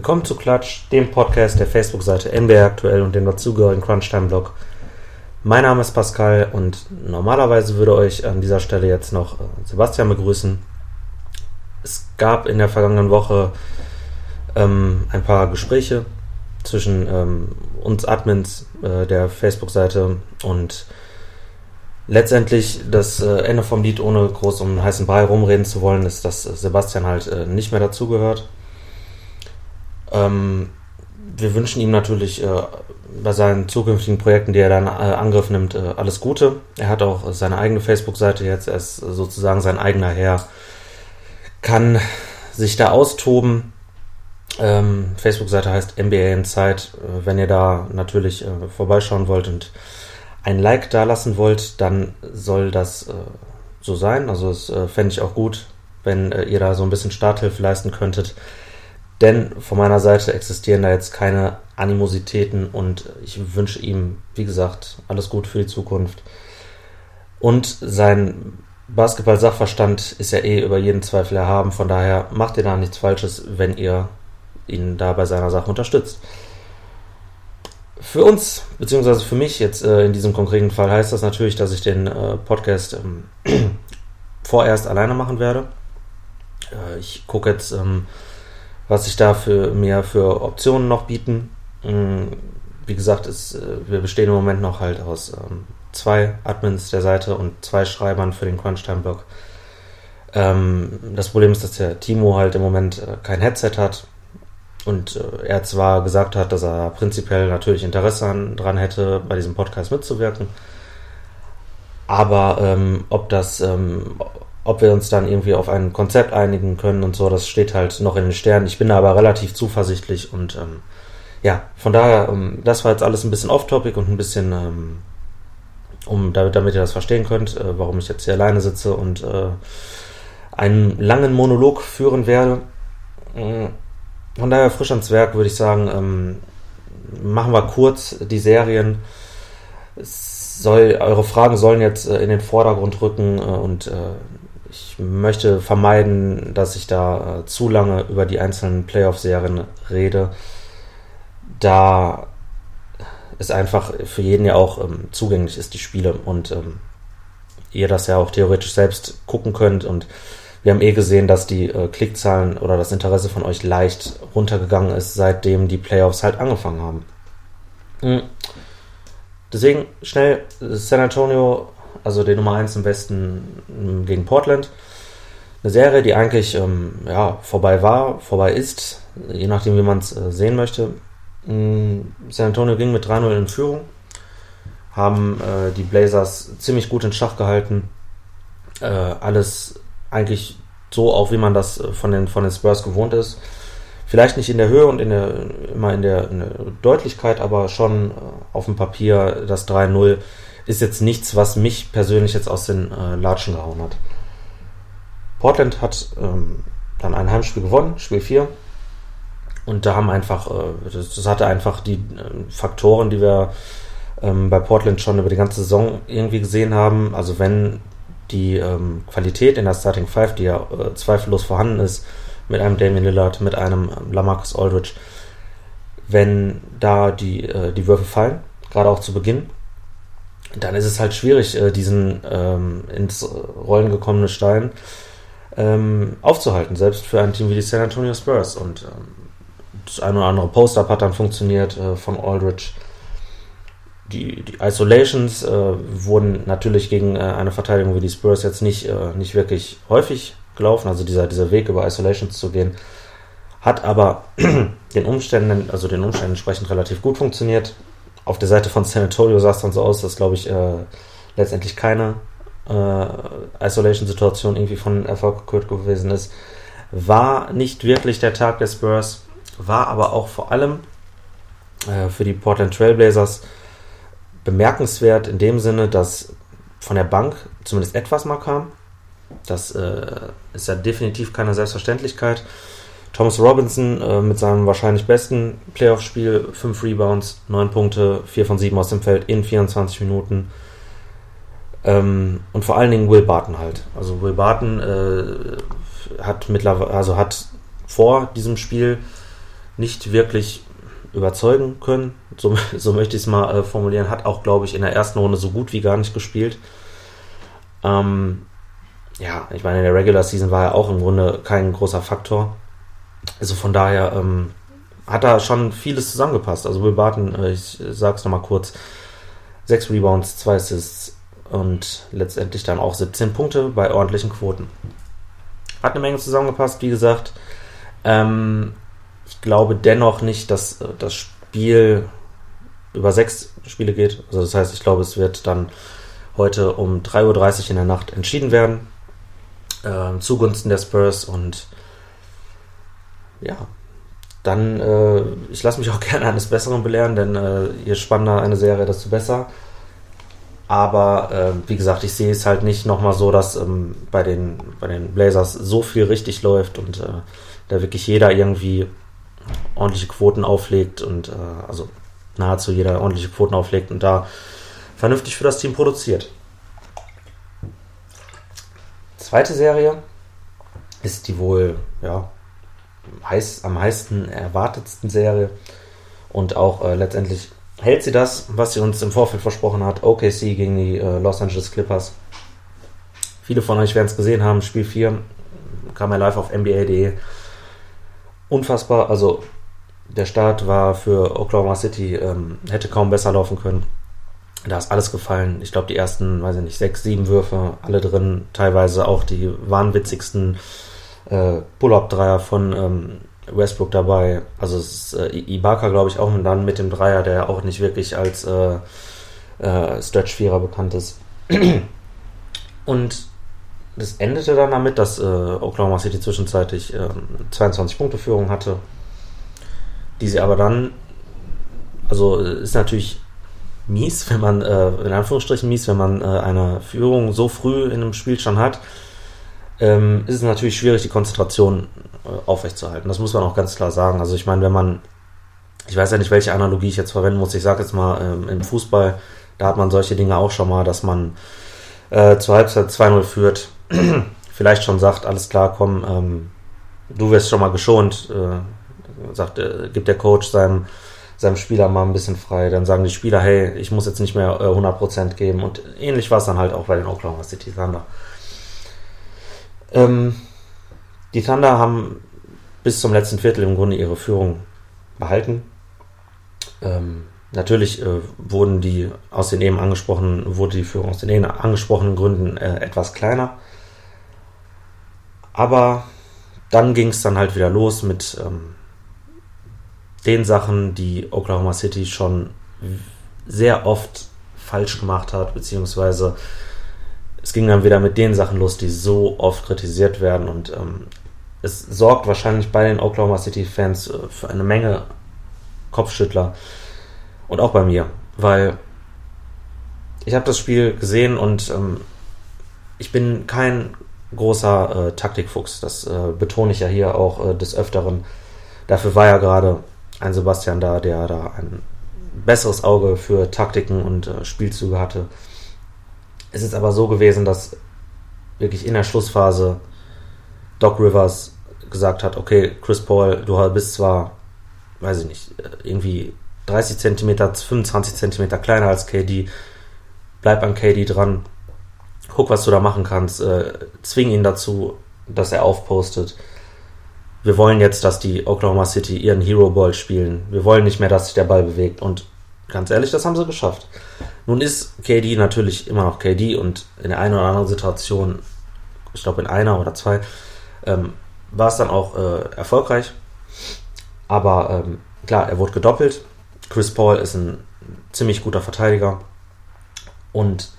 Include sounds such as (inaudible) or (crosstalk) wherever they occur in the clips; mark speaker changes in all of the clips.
Speaker 1: Willkommen zu Klatsch, dem Podcast der Facebook-Seite NBA aktuell und dem dazugehörigen Crunchtime-Blog. Mein Name ist Pascal und normalerweise würde euch an dieser Stelle jetzt noch äh, Sebastian begrüßen. Es gab in der vergangenen Woche ähm, ein paar Gespräche zwischen ähm, uns Admins äh, der Facebook-Seite und letztendlich das äh, Ende vom Lied, ohne groß um einen heißen Brei rumreden zu wollen, ist, dass Sebastian halt äh, nicht mehr dazugehört. Ähm, wir wünschen ihm natürlich äh, bei seinen zukünftigen Projekten, die er dann äh, Angriff nimmt, äh, alles Gute. Er hat auch seine eigene Facebook-Seite jetzt, er ist sozusagen sein eigener Herr, kann sich da austoben. Ähm, Facebook-Seite heißt MBA in Zeit. Äh, wenn ihr da natürlich äh, vorbeischauen wollt und ein Like da lassen wollt, dann soll das äh, so sein. Also das fände ich auch gut, wenn ihr da so ein bisschen Starthilfe leisten könntet. Denn von meiner Seite existieren da jetzt keine Animositäten und ich wünsche ihm, wie gesagt, alles gut für die Zukunft. Und sein Basketball-Sachverstand ist ja eh über jeden Zweifel erhaben, von daher macht ihr da nichts Falsches, wenn ihr ihn da bei seiner Sache unterstützt. Für uns, beziehungsweise für mich jetzt äh, in diesem konkreten Fall, heißt das natürlich, dass ich den äh, Podcast ähm, (clears throat) vorerst alleine machen werde. Äh, ich gucke jetzt ähm, was sich da für mir für Optionen noch bieten. Mm, wie gesagt, ist, äh, wir bestehen im Moment noch halt aus ähm, zwei Admins der Seite und zwei Schreibern für den Crunchtime-Blog. Ähm, das Problem ist, dass der Timo halt im Moment äh, kein Headset hat und äh, er zwar gesagt hat, dass er prinzipiell natürlich Interesse an, dran hätte, bei diesem Podcast mitzuwirken, aber ähm, ob das, ähm, ob wir uns dann irgendwie auf ein Konzept einigen können und so, das steht halt noch in den Sternen. Ich bin da aber relativ zuversichtlich und ähm, ja, von daher, ähm, das war jetzt alles ein bisschen off-topic und ein bisschen, ähm, um damit, damit ihr das verstehen könnt, äh, warum ich jetzt hier alleine sitze und äh, einen langen Monolog führen werde. Mm, von daher frisch ans Werk würde ich sagen, ähm, machen wir kurz die Serien. soll, eure Fragen sollen jetzt äh, in den Vordergrund rücken äh, und äh, ich möchte vermeiden, dass ich da äh, zu lange über die einzelnen Playoff-Serien rede, da es einfach für jeden ja auch ähm, zugänglich ist, die Spiele und ähm, ihr das ja auch theoretisch selbst gucken könnt und wir haben eh gesehen, dass die äh, Klickzahlen oder das Interesse von euch leicht runtergegangen ist, seitdem die Playoffs halt angefangen haben. Mhm. Deswegen schnell San Antonio also den Nummer 1 im Westen ähm, gegen Portland. Eine Serie, die eigentlich ähm, ja, vorbei war, vorbei ist, je nachdem, wie man es äh, sehen möchte. Ähm, San Antonio ging mit 3-0 in Führung, haben äh, die Blazers ziemlich gut in Schach gehalten. Äh, alles eigentlich so, auch wie man das äh, von den, von den Spurs gewohnt ist. Vielleicht nicht in der Höhe und in der, immer in der, in der Deutlichkeit, aber schon äh, auf dem Papier das 3-0 ist jetzt nichts, was mich persönlich jetzt aus den äh, Latschen gehauen hat. Portland hat ähm, dann ein Heimspiel gewonnen, Spiel 4. Und da haben einfach, äh, das, hatte einfach die äh, Faktoren, die wir ähm, bei Portland schon über die ganze Saison irgendwie gesehen haben. Also wenn die ähm, Qualität in der Starting Five, die ja äh, zweifellos vorhanden ist, mit einem Damian Lillard, mit einem ähm, Lamarcus Aldridge, wenn da die, äh, die Würfe fallen, gerade auch zu Beginn, dann ist es halt schwierig, äh, diesen ähm, ins Rollen gekommenen Stein ähm, aufzuhalten, selbst für ein Team wie die San Antonio Spurs. Und ähm, das eine oder andere Post-Up hat dann funktioniert äh, von Aldridge. Die, die Isolations äh, wurden natürlich gegen äh, eine Verteidigung wie die Spurs jetzt nicht, äh, nicht wirklich häufig gelaufen. Also dieser, dieser Weg über Isolations zu gehen, hat aber (clears throat) den Umständen, also den Umständen entsprechend relativ gut funktioniert auf der Seite von San Antonio sah es dann so aus, dass, glaube ich, äh, letztendlich keine äh, Isolation-Situation irgendwie von Erfolg gekürt gewesen ist. War nicht wirklich der Tag der Spurs, war aber auch vor allem äh, für die Portland Trailblazers bemerkenswert in dem Sinne, dass von der Bank zumindest etwas mal kam. Das äh, ist ja definitiv keine Selbstverständlichkeit. Thomas Robinson äh, mit seinem wahrscheinlich besten Playoff-Spiel, 5 Rebounds, 9 Punkte, 4 von 7 aus dem Feld in 24 Minuten. Ähm, und vor allen Dingen Will Barton halt. Also Will Barton äh, hat mittlerweile, also hat vor diesem Spiel nicht wirklich überzeugen können. So, (laughs) so möchte ich es mal äh, formulieren. Hat auch, glaube ich, in der ersten Runde so gut wie gar nicht gespielt. Ähm, ja, ich meine, in der Regular Season war er auch im Grunde kein großer Faktor. Also von daher ähm, hat da schon vieles zusammengepasst. Also Will Barton, äh, ich sag's nochmal kurz, sechs Rebounds, zwei Assists und letztendlich dann auch 17 Punkte bei ordentlichen Quoten. Hat eine Menge zusammengepasst, wie gesagt. Ähm, ich glaube dennoch nicht, dass äh, das Spiel über sechs Spiele geht. Also das heißt, ich glaube, es wird dann heute um 3.30 Uhr in der Nacht entschieden werden. Äh, zugunsten der Spurs und ja, dann, äh, ich lasse mich auch (laughs) gerne eines Besseren belehren, denn äh, je spannender eine Serie, desto besser. Aber äh, wie gesagt, ich sehe es halt nicht nochmal so, dass ähm, bei, den, bei den Blazers so viel richtig läuft und äh, da wirklich jeder irgendwie ordentliche Quoten auflegt und äh, also nahezu jeder ordentliche Quoten auflegt und da vernünftig für das Team produziert. Zweite Serie ist die wohl ja, heiß, am meisten erwartetsten Serie und auch äh, letztendlich hält sie das, was sie uns im Vorfeld versprochen hat. OKC gegen die äh, Los Angeles Clippers. Viele von euch werden es gesehen haben. Spiel 4 kam ja live auf NBA.de. Unfassbar. Also der Start war für Oklahoma City, ähm, hätte kaum besser laufen können. Da ist alles gefallen. Ich glaube, die ersten, weiß ich nicht, sechs, sieben Würfe, alle drin. Teilweise auch die wahnwitzigsten äh, Pull-Up-Dreier von ähm, Westbrook dabei. Also ist äh, Ibaka, glaube ich, auch dann mit dem Dreier, der auch nicht wirklich als äh, äh, Stretch-Vierer bekannt ist. (clears throat) Und das endete dann damit, dass äh, Oklahoma City zwischenzeitlich äh, 22 Punkte Führung hatte, die sie aber dann, also ist natürlich mies, wenn man, äh, in Anführungsstrichen mies, wenn man äh, eine Führung so früh in einem Spiel schon hat, ähm, ist es natürlich schwierig, die Konzentration äh, aufrechtzuerhalten. Das muss man auch ganz klar sagen. Also ich meine, wenn man, ich weiß ja nicht, welche Analogie ich jetzt verwenden muss, ich sage jetzt mal, ähm, im Fußball, da hat man solche Dinge auch schon mal, dass man äh, zur Halbzeit 2-0 führt, (clears throat) vielleicht schon sagt, alles klar, komm, ähm, du wirst schon mal geschont, äh, sagt, äh, gibt der Coach seinem, seinem Spieler mal ein bisschen frei, dann sagen die Spieler, hey, ich muss jetzt nicht mehr äh, 100% geben und ähnlich war es dann halt auch bei den Oklahoma City Thunder. Ähm, die Thunder haben bis zum letzten Viertel im Grunde ihre Führung behalten. Ähm, natürlich äh, wurden die aus den eben angesprochenen, wurde die Führung aus den eben angesprochenen Gründen äh, etwas kleiner. Aber dann ging es dann halt wieder los mit ähm, den Sachen, die Oklahoma City schon sehr oft falsch gemacht hat, beziehungsweise es ging dann wieder mit den Sachen los, die so oft kritisiert werden und ähm, es sorgt wahrscheinlich bei den Oklahoma City Fans äh, für eine Menge Kopfschüttler und auch bei mir, weil ich habe das Spiel gesehen und ähm, ich bin kein großer äh, Taktikfuchs, das äh, betone ich ja hier auch äh, des Öfteren. Dafür war ja gerade ein Sebastian da, der da ein besseres Auge für Taktiken und äh, Spielzüge hatte. Es ist aber so gewesen, dass wirklich in der Schlussphase Doc Rivers gesagt hat, okay, Chris Paul, du bist zwar, weiß ich nicht, irgendwie 30 cm, 25 cm kleiner als KD, bleib an KD dran, guck, was du da machen kannst, äh, zwing ihn dazu, dass er aufpostet. Wir wollen jetzt, dass die Oklahoma City ihren Hero Ball spielen. Wir wollen nicht mehr, dass sich der Ball bewegt. Und ganz ehrlich, das haben sie geschafft. Nun ist KD natürlich immer noch KD und in der einen oder anderen Situation, ich glaube in einer oder zwei, ähm, war es dann auch äh, erfolgreich. Aber ähm, klar, er wurde gedoppelt. Chris Paul ist ein ziemlich guter Verteidiger. Und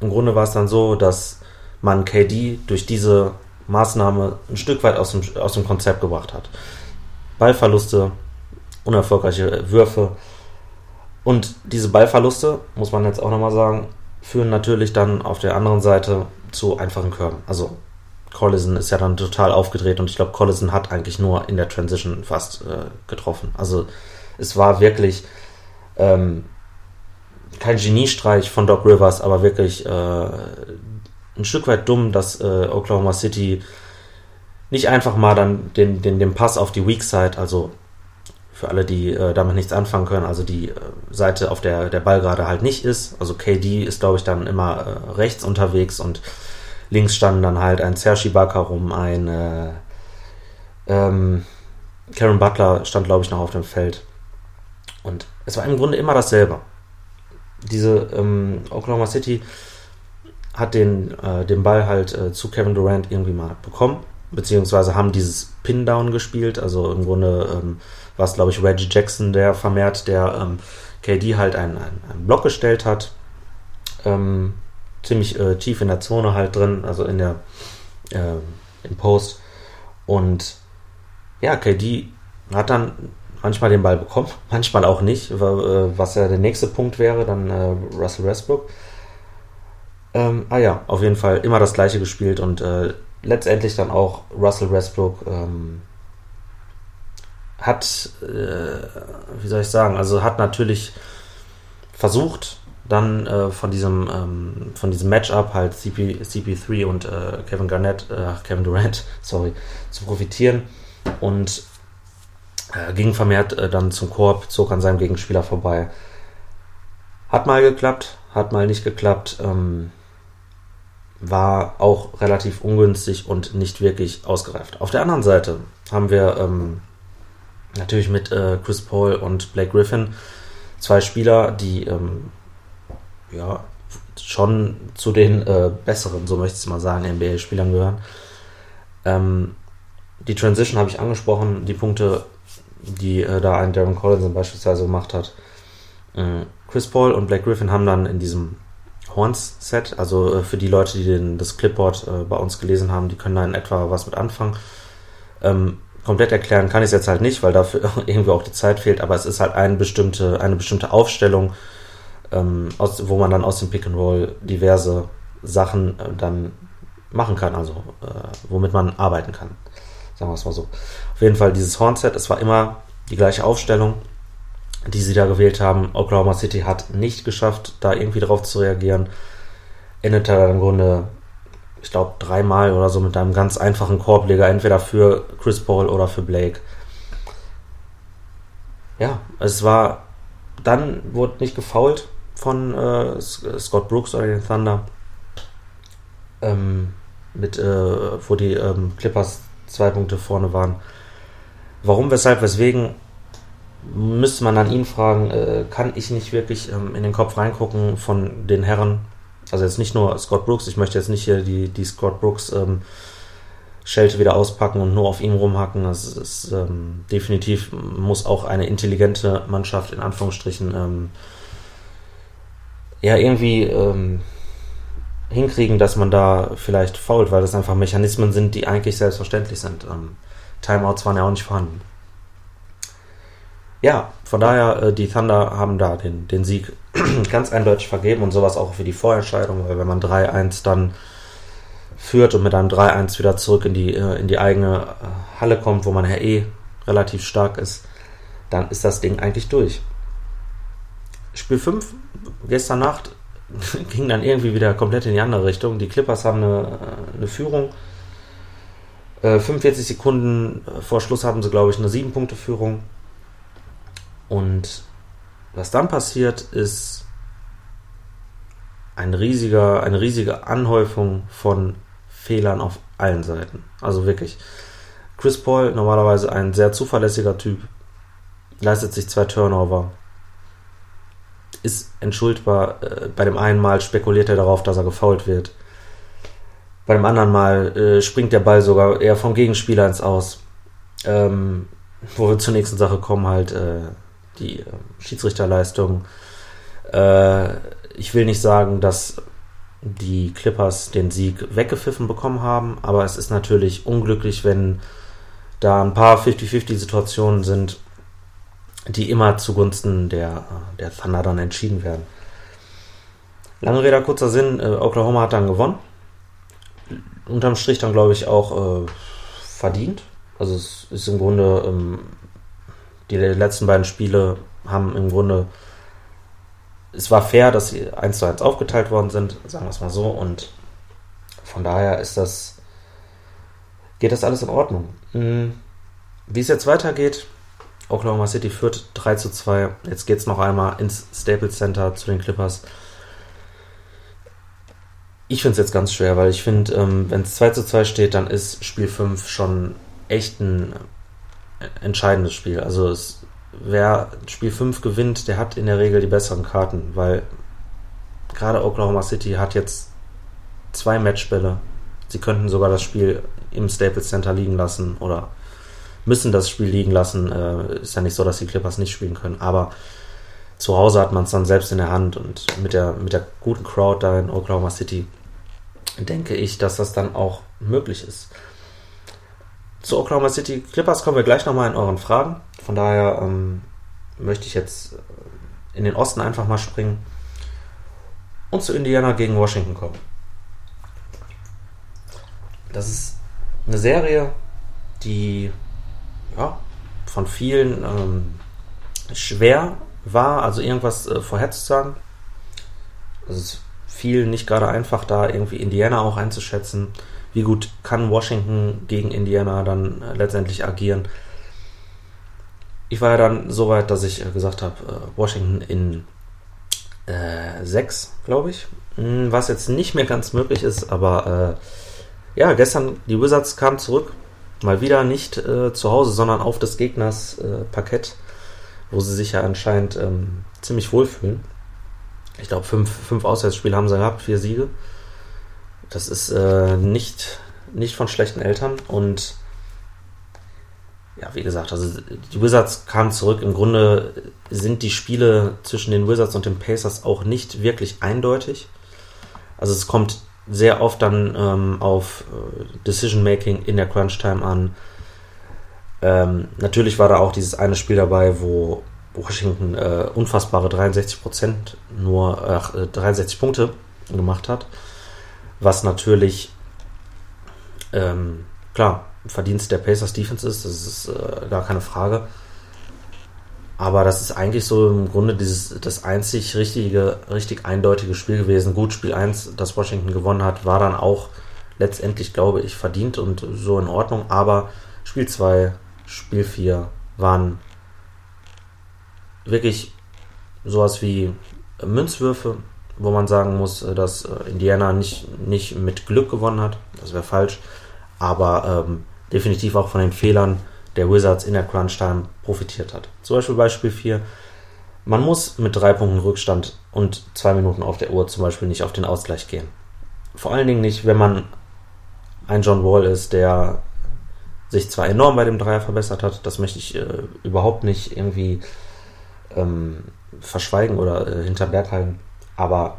Speaker 1: im Grunde war es dann so, dass man KD durch diese Maßnahme ein Stück weit aus dem, aus dem Konzept gebracht hat. Ballverluste, unerfolgreiche Würfe, und diese Ballverluste, muss man jetzt auch nochmal sagen, führen natürlich dann auf der anderen Seite zu einfachen Körben. Also Collison ist ja dann total aufgedreht und ich glaube, Collison hat eigentlich nur in der Transition fast äh, getroffen. Also es war wirklich ähm, kein Geniestreich von Doc Rivers, aber wirklich äh, ein Stück weit dumm, dass äh, Oklahoma City nicht einfach mal dann den, den, den Pass auf die Weak Side, also für alle, die äh, damit nichts anfangen können, also die äh, Seite, auf der der Ball gerade halt nicht ist. Also KD ist, glaube ich, dann immer äh, rechts unterwegs und links standen dann halt ein Serge Ibaka rum, ein äh, ähm, Karen Butler stand, glaube ich, noch auf dem Feld. Und es war im Grunde immer dasselbe. Diese ähm, Oklahoma City hat den, äh, den Ball halt äh, zu Kevin Durant irgendwie mal bekommen, beziehungsweise haben dieses Pin-Down gespielt. Also im Grunde ähm, war es, glaube ich, Reggie Jackson, der vermehrt, der ähm, KD halt einen, einen, einen, Block gestellt hat. Ähm, ziemlich äh, tief in der Zone halt drin, also in der äh, im Post. Und ja, KD hat dann manchmal den Ball bekommen, (laughs) manchmal auch nicht, äh, was ja der nächste Punkt wäre, dann äh, Russell Westbrook. Ähm, ah ja, auf jeden Fall immer das gleiche gespielt und äh, letztendlich dann auch Russell Westbrook ähm, hat, äh, wie soll ich sagen, also hat natürlich versucht, dann äh, von diesem ähm, von diesem Matchup halt CP, CP3 und äh, Kevin Garnett, äh, Kevin Durant, (laughs) sorry, zu profitieren und äh, ging vermehrt äh, dann zum Korb, zog an seinem Gegenspieler vorbei. Hat mal geklappt, hat mal nicht geklappt. Ähm, war auch relativ ungünstig und nicht wirklich ausgereift. Auf der anderen Seite haben wir ähm, natürlich mit äh, Chris Paul und Blake Griffin zwei Spieler, die ähm, ja schon zu den äh, besseren, so möchte ich es mal sagen, NBA-Spielern gehören. Ähm, die Transition habe ich angesprochen, die Punkte, die äh, da ein Darren Collins beispielsweise gemacht hat. Äh, Chris Paul und Blake Griffin haben dann in diesem Horns-Set. Also äh, für die Leute, die den, das Clipboard äh, bei uns gelesen haben, die können da in etwa was mit anfangen. Ähm, komplett erklären kann ich es jetzt halt nicht, weil dafür (laughs) irgendwie auch die Zeit fehlt, aber es ist halt eine bestimmte, eine bestimmte Aufstellung, ähm, aus, wo man dann aus dem Pick and Roll diverse Sachen äh, dann machen kann, also äh, womit man arbeiten kann. Sagen wir es mal so. Auf jeden Fall dieses Hornset, es war immer die gleiche Aufstellung die sie da gewählt haben. Oklahoma City hat nicht geschafft, da irgendwie drauf zu reagieren. Endete dann im Grunde, ich glaube, dreimal oder so mit einem ganz einfachen Korbleger, entweder für Chris Paul oder für Blake. Ja, es war, dann wurde nicht gefoult von äh, Scott Brooks oder den Thunder. Ähm, mit, äh, wo die ähm, Clippers zwei Punkte vorne waren. Warum, weshalb, weswegen, müsste man an ihn fragen, äh, kann ich nicht wirklich ähm, in den Kopf reingucken von den Herren. Also jetzt nicht nur Scott Brooks, ich möchte jetzt nicht hier die, die Scott Brooks ähm, Schelte wieder auspacken und nur auf ihm rumhacken. Das ist ähm, definitiv, muss auch eine intelligente Mannschaft in Anführungsstrichen ähm, ja irgendwie ähm, hinkriegen, dass man da vielleicht fault, weil das einfach Mechanismen sind, die eigentlich selbstverständlich sind. Ähm, Timeouts waren ja auch nicht vorhanden ja, von daher, äh, die Thunder haben da den, den Sieg (clears throat) ganz eindeutig vergeben und sowas auch für die Vorentscheidung, weil wenn man 3-1 dann führt und mit einem 3-1 wieder zurück in die, äh, in die eigene äh, Halle kommt, wo man ja eh relativ stark ist, dann ist das Ding eigentlich durch. Spiel 5 gestern Nacht (laughs) ging dann irgendwie wieder komplett in die andere Richtung. Die Clippers haben eine, eine Führung. 45 Sekunden vor Schluss haben sie, glaube ich, eine 7-Punkte-Führung. Und was dann passiert, ist ein riesiger, eine riesige Anhäufung von Fehlern auf allen Seiten. Also wirklich. Chris Paul, normalerweise ein sehr zuverlässiger Typ, leistet sich zwei Turnover. Ist entschuldbar. Äh, bei dem einen Mal spekuliert er darauf, dass er gefault wird. Bei dem anderen Mal äh, springt der Ball sogar eher vom Gegenspieler ins Aus. Ähm, wo wir zur nächsten Sache kommen, halt äh, die äh, Schiedsrichterleistung. Äh, ich will nicht sagen, dass die Clippers den Sieg weggepfiffen bekommen haben, aber es ist natürlich unglücklich, wenn da ein paar 50-50-Situationen sind, die immer zugunsten der, der Thunder dann entschieden werden. Lange Rede, kurzer Sinn, äh, Oklahoma hat dann gewonnen. Unterm Strich dann, glaube ich, auch äh, verdient. Also es ist im Grunde ähm, die letzten beiden Spiele haben im Grunde, es war fair, dass sie 1 zu 1 aufgeteilt worden sind, sagen wir es mal so, und von daher ist das, geht das alles in Ordnung. Hm, wie es jetzt weitergeht, Oklahoma City führt 3 zu 2. Jetzt geht es noch einmal ins Staples Center zu den Clippers. Ich finde es jetzt ganz schwer, weil ich finde, ähm, wenn es 2 zu 2 steht, dann ist Spiel 5 schon echt ein entscheidendes Spiel. Also es, wer Spiel 5 gewinnt, der hat in der Regel die besseren Karten, weil gerade Oklahoma City hat jetzt zwei Matchbälle. Sie könnten sogar das Spiel im Staples Center liegen lassen oder müssen das Spiel liegen lassen. Äh, ist ja nicht so, dass die Clippers nicht spielen können, aber zu Hause hat man es dann selbst in der Hand und mit der, mit der guten Crowd da in Oklahoma City denke ich, dass das dann auch möglich ist. Zu Oklahoma City Clippers kommen wir gleich nochmal in euren Fragen. Von daher ähm, möchte ich jetzt in den Osten einfach mal springen und zu Indiana gegen Washington kommen. Das ist eine Serie, die ja, von vielen ähm, schwer war, also irgendwas äh, vorherzusagen. Es ist viel nicht gerade einfach, da irgendwie Indiana auch einzuschätzen. Wie gut kann Washington gegen Indiana dann äh, letztendlich agieren? Ich war ja dann so weit, dass ich äh, gesagt habe, äh, Washington in äh, 6, glaube ich. Hm, was jetzt nicht mehr ganz möglich ist, aber äh, ja, gestern die Wizards kamen zurück. Mal wieder nicht äh, zu Hause, sondern auf des Gegners äh, Parkett, wo sie sich ja anscheinend ähm, ziemlich wohlfühlen. Ich glaube, fünf, fünf Auswärtsspiele haben sie gehabt, vier Siege. Das ist äh, nicht, nicht von schlechten Eltern. Und ja, wie gesagt, also die Wizards kamen zurück. Im Grunde sind die Spiele zwischen den Wizards und den Pacers auch nicht wirklich eindeutig. Also es kommt sehr oft dann ähm, auf äh, Decision Making in der Crunch Time an. Ähm, natürlich war da auch dieses eine Spiel dabei, wo Washington äh, unfassbare 63 Prozent, nur äh, 63 Punkte gemacht hat, was natürlich ähm, klar Verdienst der Pacers Defense ist, das ist äh, gar keine Frage. Aber das ist eigentlich so im Grunde dieses, das einzig richtige, richtig eindeutige Spiel gewesen. Gut, Spiel 1, das Washington gewonnen hat, war dann auch letztendlich, glaube ich, verdient und so in Ordnung. Aber Spiel 2, Spiel 4 waren wirklich sowas wie Münzwürfe, wo man sagen muss, dass Indiana nicht, nicht mit Glück gewonnen hat. Das wäre falsch. Aber ähm, definitiv auch von den Fehlern der Wizards in der Crunch-Time profitiert hat. Zum Beispiel Beispiel 4. Man muss mit drei Punkten Rückstand und zwei Minuten auf der Uhr zum Beispiel nicht auf den Ausgleich gehen. Vor allen Dingen nicht, wenn man ein John Wall ist, der sich zwar enorm bei dem Dreier verbessert hat, das möchte ich äh, überhaupt nicht irgendwie ähm, verschweigen oder äh, halten, aber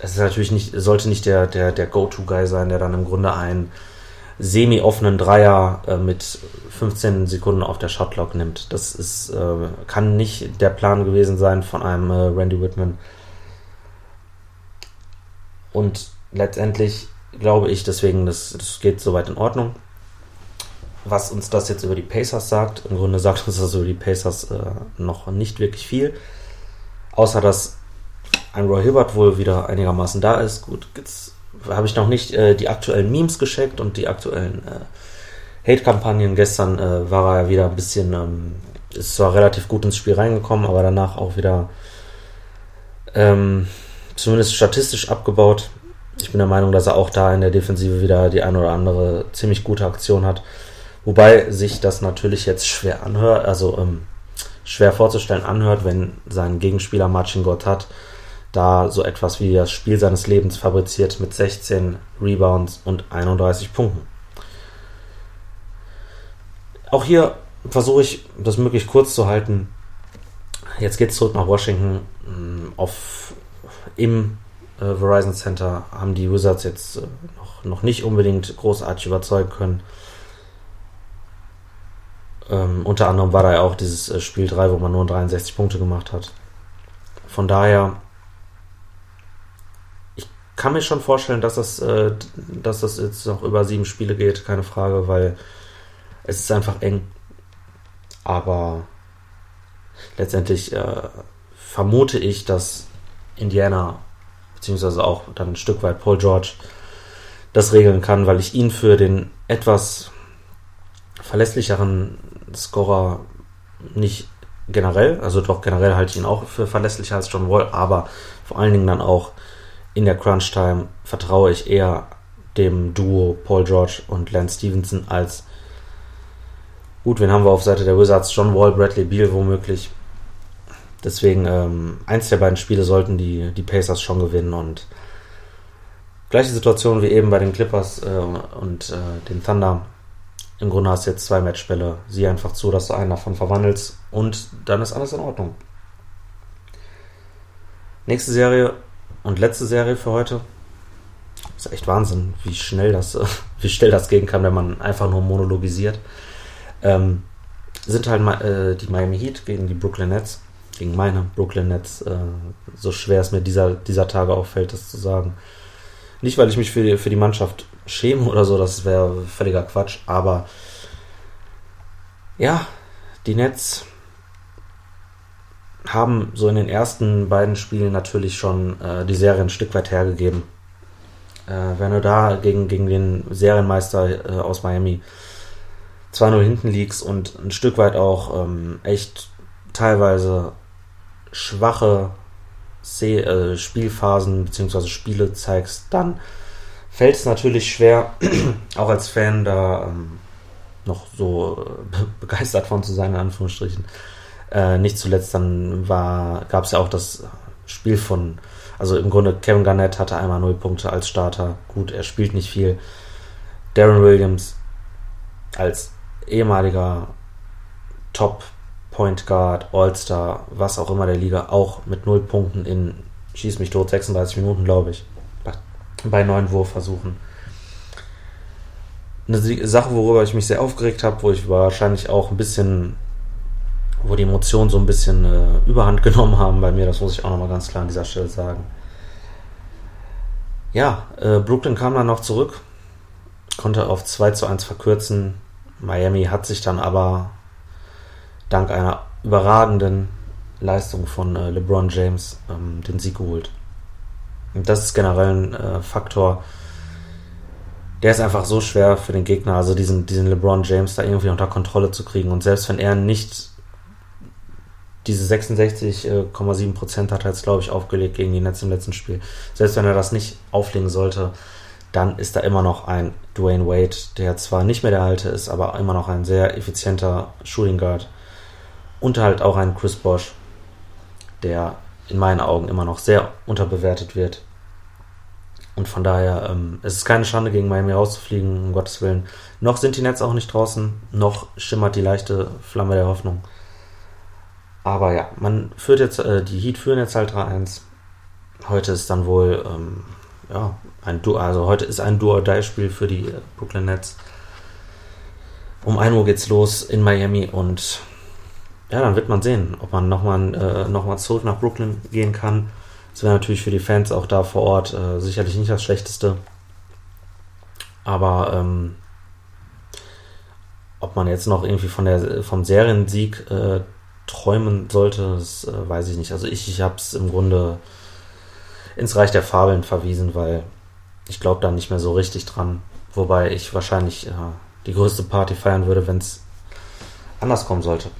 Speaker 1: es ist natürlich nicht, sollte nicht der, der, der Go-To-Guy sein, der dann im Grunde ein semi-offenen Dreier äh, mit 15 Sekunden auf der Shotlock nimmt. Das ist, äh, kann nicht der Plan gewesen sein von einem äh, Randy Whitman. Und letztendlich glaube ich deswegen, das, das geht soweit in Ordnung. Was uns das jetzt über die Pacers sagt, im Grunde sagt uns das über die Pacers äh, noch nicht wirklich viel. Außer dass ein Roy Hibbert wohl wieder einigermaßen da ist. Gut, habe ich noch nicht äh, die aktuellen Memes gescheckt und die aktuellen äh, Hate-Kampagnen. Gestern äh, war er wieder ein bisschen, ähm, ist zwar relativ gut ins Spiel reingekommen, aber danach auch wieder ähm, zumindest statistisch abgebaut. Ich bin der Meinung, dass er auch da in der Defensive wieder die eine oder andere ziemlich gute Aktion hat. Wobei sich das natürlich jetzt schwer anhört, also ähm, schwer vorzustellen anhört, wenn sein Gegenspieler Marcin Gott hat da so etwas wie das Spiel seines Lebens fabriziert mit 16 Rebounds und 31 Punkten. Auch hier versuche ich das möglichst kurz zu halten. Jetzt geht es zurück nach Washington. Mm, auf, Im äh, Verizon Center haben die Wizards jetzt äh, noch, noch nicht unbedingt großartig überzeugen können. Ähm, unter anderem war da ja auch dieses äh, Spiel 3, wo man nur 63 Punkte gemacht hat. Von daher kann mir schon vorstellen, dass das, äh, dass das jetzt noch über sieben Spiele geht, keine Frage, weil es ist einfach eng. Aber letztendlich äh, vermute ich, dass Indiana, beziehungsweise auch dann ein Stück weit Paul George, das regeln kann, weil ich ihn für den etwas verlässlicheren Scorer Nicht generell, also doch generell halte ich ihn auch für verlässlicher als John Wall, aber vor allen Dingen dann auch in der Crunch-Time vertraue ich eher dem Duo Paul George und Lance Stevenson als gut, wen haben wir auf Seite der Wizards? John Wall, Bradley Beal womöglich. Deswegen, ähm, eins der beiden Spiele sollten die, die Pacers schon gewinnen und gleiche Situation wie eben bei den Clippers äh, und äh, den Thunder. Im Grunde hast du jetzt zwei Matchbälle. Sieh einfach zu, dass du einen davon verwandelst und dann ist alles in Ordnung. Nächste Serie und letzte Serie für heute. Ist echt Wahnsinn, wie schnell das, (laughs) wie schnell das gehen kann, wenn man einfach nur monologisiert. Ähm, sind halt äh, die Miami Heat gegen die Brooklyn Nets gegen meine Brooklyn Nets, äh, so schwer es mir dieser, dieser Tage auffällt, das zu sagen. Nicht, weil ich mich für die, für die Mannschaft schäme oder so, das wäre völliger Quatsch, aber ja, die Nets haben so in den ersten beiden Spielen natürlich schon äh, die Serie ein Stück weit hergegeben. Äh, wenn du da gegen, gegen den Serienmeister äh, aus Miami 2-0 hinten liegst und ein Stück weit auch ähm, echt teilweise schwache äh, Spielphasen bzw. Spiele zeigst, dann fällt es natürlich schwer, (clears throat) auch als Fan da ähm, noch so äh, (laughs) begeistert von zu sein, in Anführungsstrichen. Äh, nicht zuletzt dann gab es ja auch das Spiel von, also im Grunde Kevin Garnett hatte einmal null Punkte als Starter. Gut, er spielt nicht viel. Darren Williams als ehemaliger Top Point Guard, All-Star, was auch immer der Liga, auch mit null Punkten in Schieß mich tot, 36 Minuten, glaube ich, bei, bei neun Wurfversuchen. Eine Sache, worüber ich mich sehr aufgeregt habe, wo ich wahrscheinlich auch ein bisschen, wo die Emotionen so ein bisschen äh, Überhand (laughs) genommen haben bei mir, das muss ich auch nochmal ganz klar an dieser Stelle sagen. Ja, äh, Brooklyn kam dann noch zurück, konnte auf 2 zu 1 verkürzen. Miami hat sich dann aber dank einer überragenden Leistung von äh, LeBron James ähm, den Sieg geholt. Und das ist generell ein äh, Faktor, der ist einfach so schwer für den Gegner, also diesen, diesen LeBron James da irgendwie unter Kontrolle zu kriegen. Und selbst wenn er nicht diese 66,7% hat er jetzt, glaube ich, aufgelegt gegen die Nets im letzten Spiel. Selbst wenn er das nicht auflegen sollte, dann ist da immer noch ein Dwayne Wade, der zwar nicht mehr der alte ist, aber immer noch ein sehr effizienter Shooting Guard und halt auch ein Chris Bosch, der in meinen Augen immer noch sehr unterbewertet wird. Und von daher, ähm, es ist keine Schande, gegen Miami rauszufliegen, um Gottes Willen. Noch sind die Nets auch nicht draußen, noch schimmert die leichte Flamme der Hoffnung. Aber ja, man führt jetzt, äh, die Heat führen jetzt halt 3-1. Heute ist dann wohl, ähm, ja, ein Du also heute ist ein Do-or-Die-Spiel für die äh, Brooklyn Nets. Um 1 Uhr geht's los in Miami und ja, dann wird man sehen, ob man nochmal äh, noch zurück nach Brooklyn gehen kann. Das wäre natürlich für die Fans auch da vor Ort äh, sicherlich nicht das Schlechteste. Aber ähm, ob man jetzt noch irgendwie von der, vom Seriensieg äh, träumen sollte, das äh, weiß ich nicht. Also ich, ich habe es im Grunde ins Reich der Fabeln verwiesen, weil ich glaube da nicht mehr so richtig dran. Wobei ich wahrscheinlich äh, die größte Party feiern würde, wenn es anders kommen sollte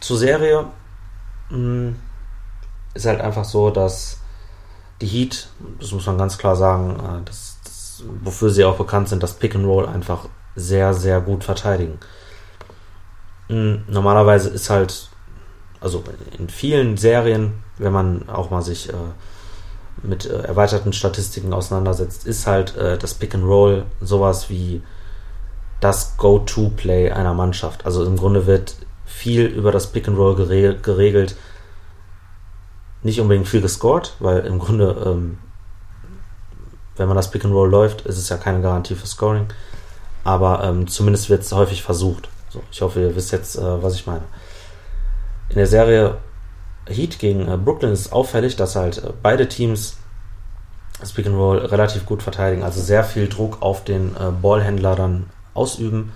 Speaker 1: zur Serie mh, hm, ist halt einfach so, dass die Heat, das muss man ganz klar sagen, äh, das, das, wofür sie auch bekannt sind, das Pick and Roll einfach sehr, sehr gut verteidigen. Hm, normalerweise ist halt, also in vielen Serien, wenn man auch mal sich äh, mit äh, erweiterten Statistiken auseinandersetzt, ist halt äh, das Pick and Roll sowas wie das Go-To-Play einer Mannschaft. Also im Grunde wird viel über das Pick and Roll geregelt. Nicht unbedingt viel gescored, weil im Grunde, ähm, wenn man das Pick and Roll läuft, ist es ja keine Garantie für Scoring. Aber ähm, zumindest wird es häufig versucht. So, ich hoffe, ihr wisst jetzt, äh, was ich meine. In der Serie Heat gegen äh, Brooklyn ist auffällig, dass halt äh, beide Teams Pick and Roll relativ gut verteidigen, also sehr viel Druck auf den äh, Ballhändler dann ausüben,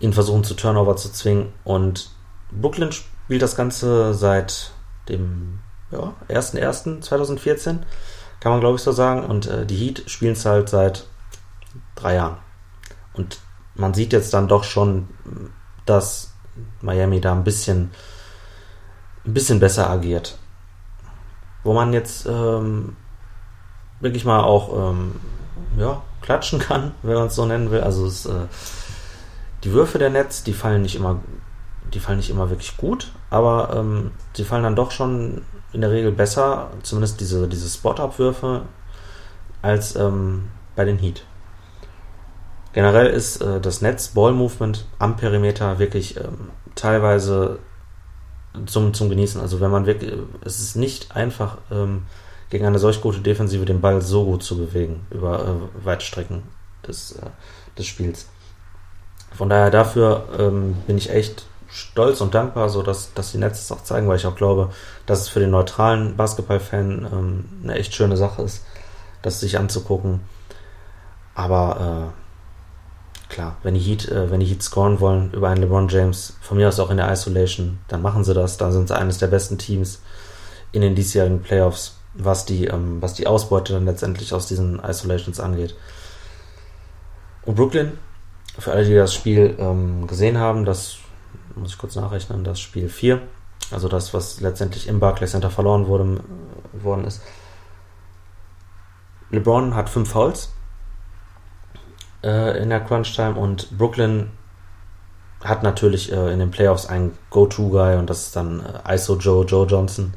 Speaker 1: ihn versuchen zu Turnover zu zwingen und Brooklyn spielt das Ganze seit dem ja, 1.1.2014, kann man glaube ich so sagen. Und äh, die Heat spielen es halt seit drei Jahren. Und man sieht jetzt dann doch schon, dass Miami da ein bisschen, ein bisschen besser agiert. Wo man jetzt ähm, wirklich mal auch ähm, ja, klatschen kann, (laughs) wenn man es so nennen will. Also es, äh, die Würfe der Netz, die fallen nicht immer, die fallen nicht immer wirklich gut, aber ähm, sie fallen dann doch schon in der Regel besser, zumindest diese, diese Spot-Up-Würfe, als ähm, bei den Heat. Generell ist äh, das Netz Ball-Movement am Perimeter wirklich ähm, teilweise zum, zum Genießen. Also wenn man wirklich, es ist nicht einfach, ähm, gegen eine solch gute Defensive den Ball so gut zu bewegen über äh, Weitstrecken des, äh, des Spiels. Von daher dafür ähm, bin ich echt stolz und dankbar, so dass, dass die Netze es auch zeigen, weil ich auch glaube, dass es für den neutralen Basketballfan ähm, eine echt schöne Sache ist, das sich anzugucken. Aber äh, klar, wenn die Heat, äh, wenn die Heat scoren wollen über einen LeBron James, von mir aus auch in der Isolation, dann machen sie das. Dann sind sie eines der besten Teams in den diesjährigen Playoffs was die, ähm, was die Ausbeute dann letztendlich aus diesen Isolations angeht. Und Brooklyn, für alle, die das Spiel ähm, gesehen haben, das muss ich kurz nachrechnen, das Spiel 4, also das, was letztendlich im Barclays Center verloren wurde, äh, worden ist. LeBron hat fünf Fouls äh, in der Crunch Time und Brooklyn hat natürlich äh, in den Playoffs einen Go-To-Guy und das ist dann äh, ISO Joe, Joe Johnson.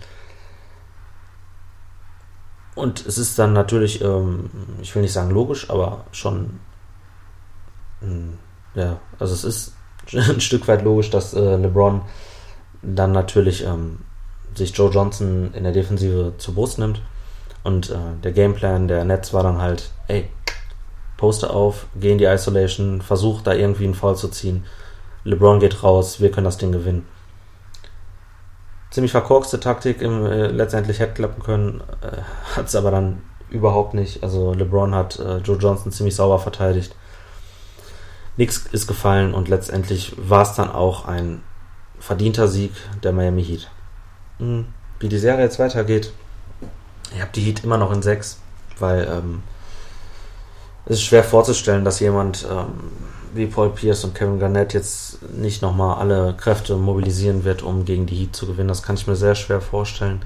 Speaker 1: Und es ist dann natürlich, ähm, ich will nicht sagen logisch, aber schon, mh, hm, ja, also es ist (laughs) ein Stück weit logisch, dass äh, LeBron dann natürlich ähm, sich Joe Johnson in der Defensive zur Brust nimmt. Und äh, der Gameplan der Nets war dann halt, ey, poste auf, geh in die Isolation, versuch da irgendwie einen Foul zu ziehen. LeBron geht raus, wir können das Ding gewinnen ziemlich verkorkste Taktik im, äh, letztendlich hätte klappen können, äh, (laughs) hat es aber dann überhaupt nicht. Also LeBron hat äh, Joe Johnson ziemlich sauber verteidigt. Nichts ist gefallen und letztendlich war es dann auch ein verdienter Sieg der Miami Heat. Hm, wie die Serie jetzt weitergeht, ich habe die Heat immer noch in 6, weil ähm, es ist schwer vorzustellen, dass jemand ähm, wie Paul Pierce und Kevin Garnett jetzt nicht nochmal alle Kräfte mobilisieren wird, um gegen die Heat zu gewinnen. Das kann ich mir sehr schwer vorstellen.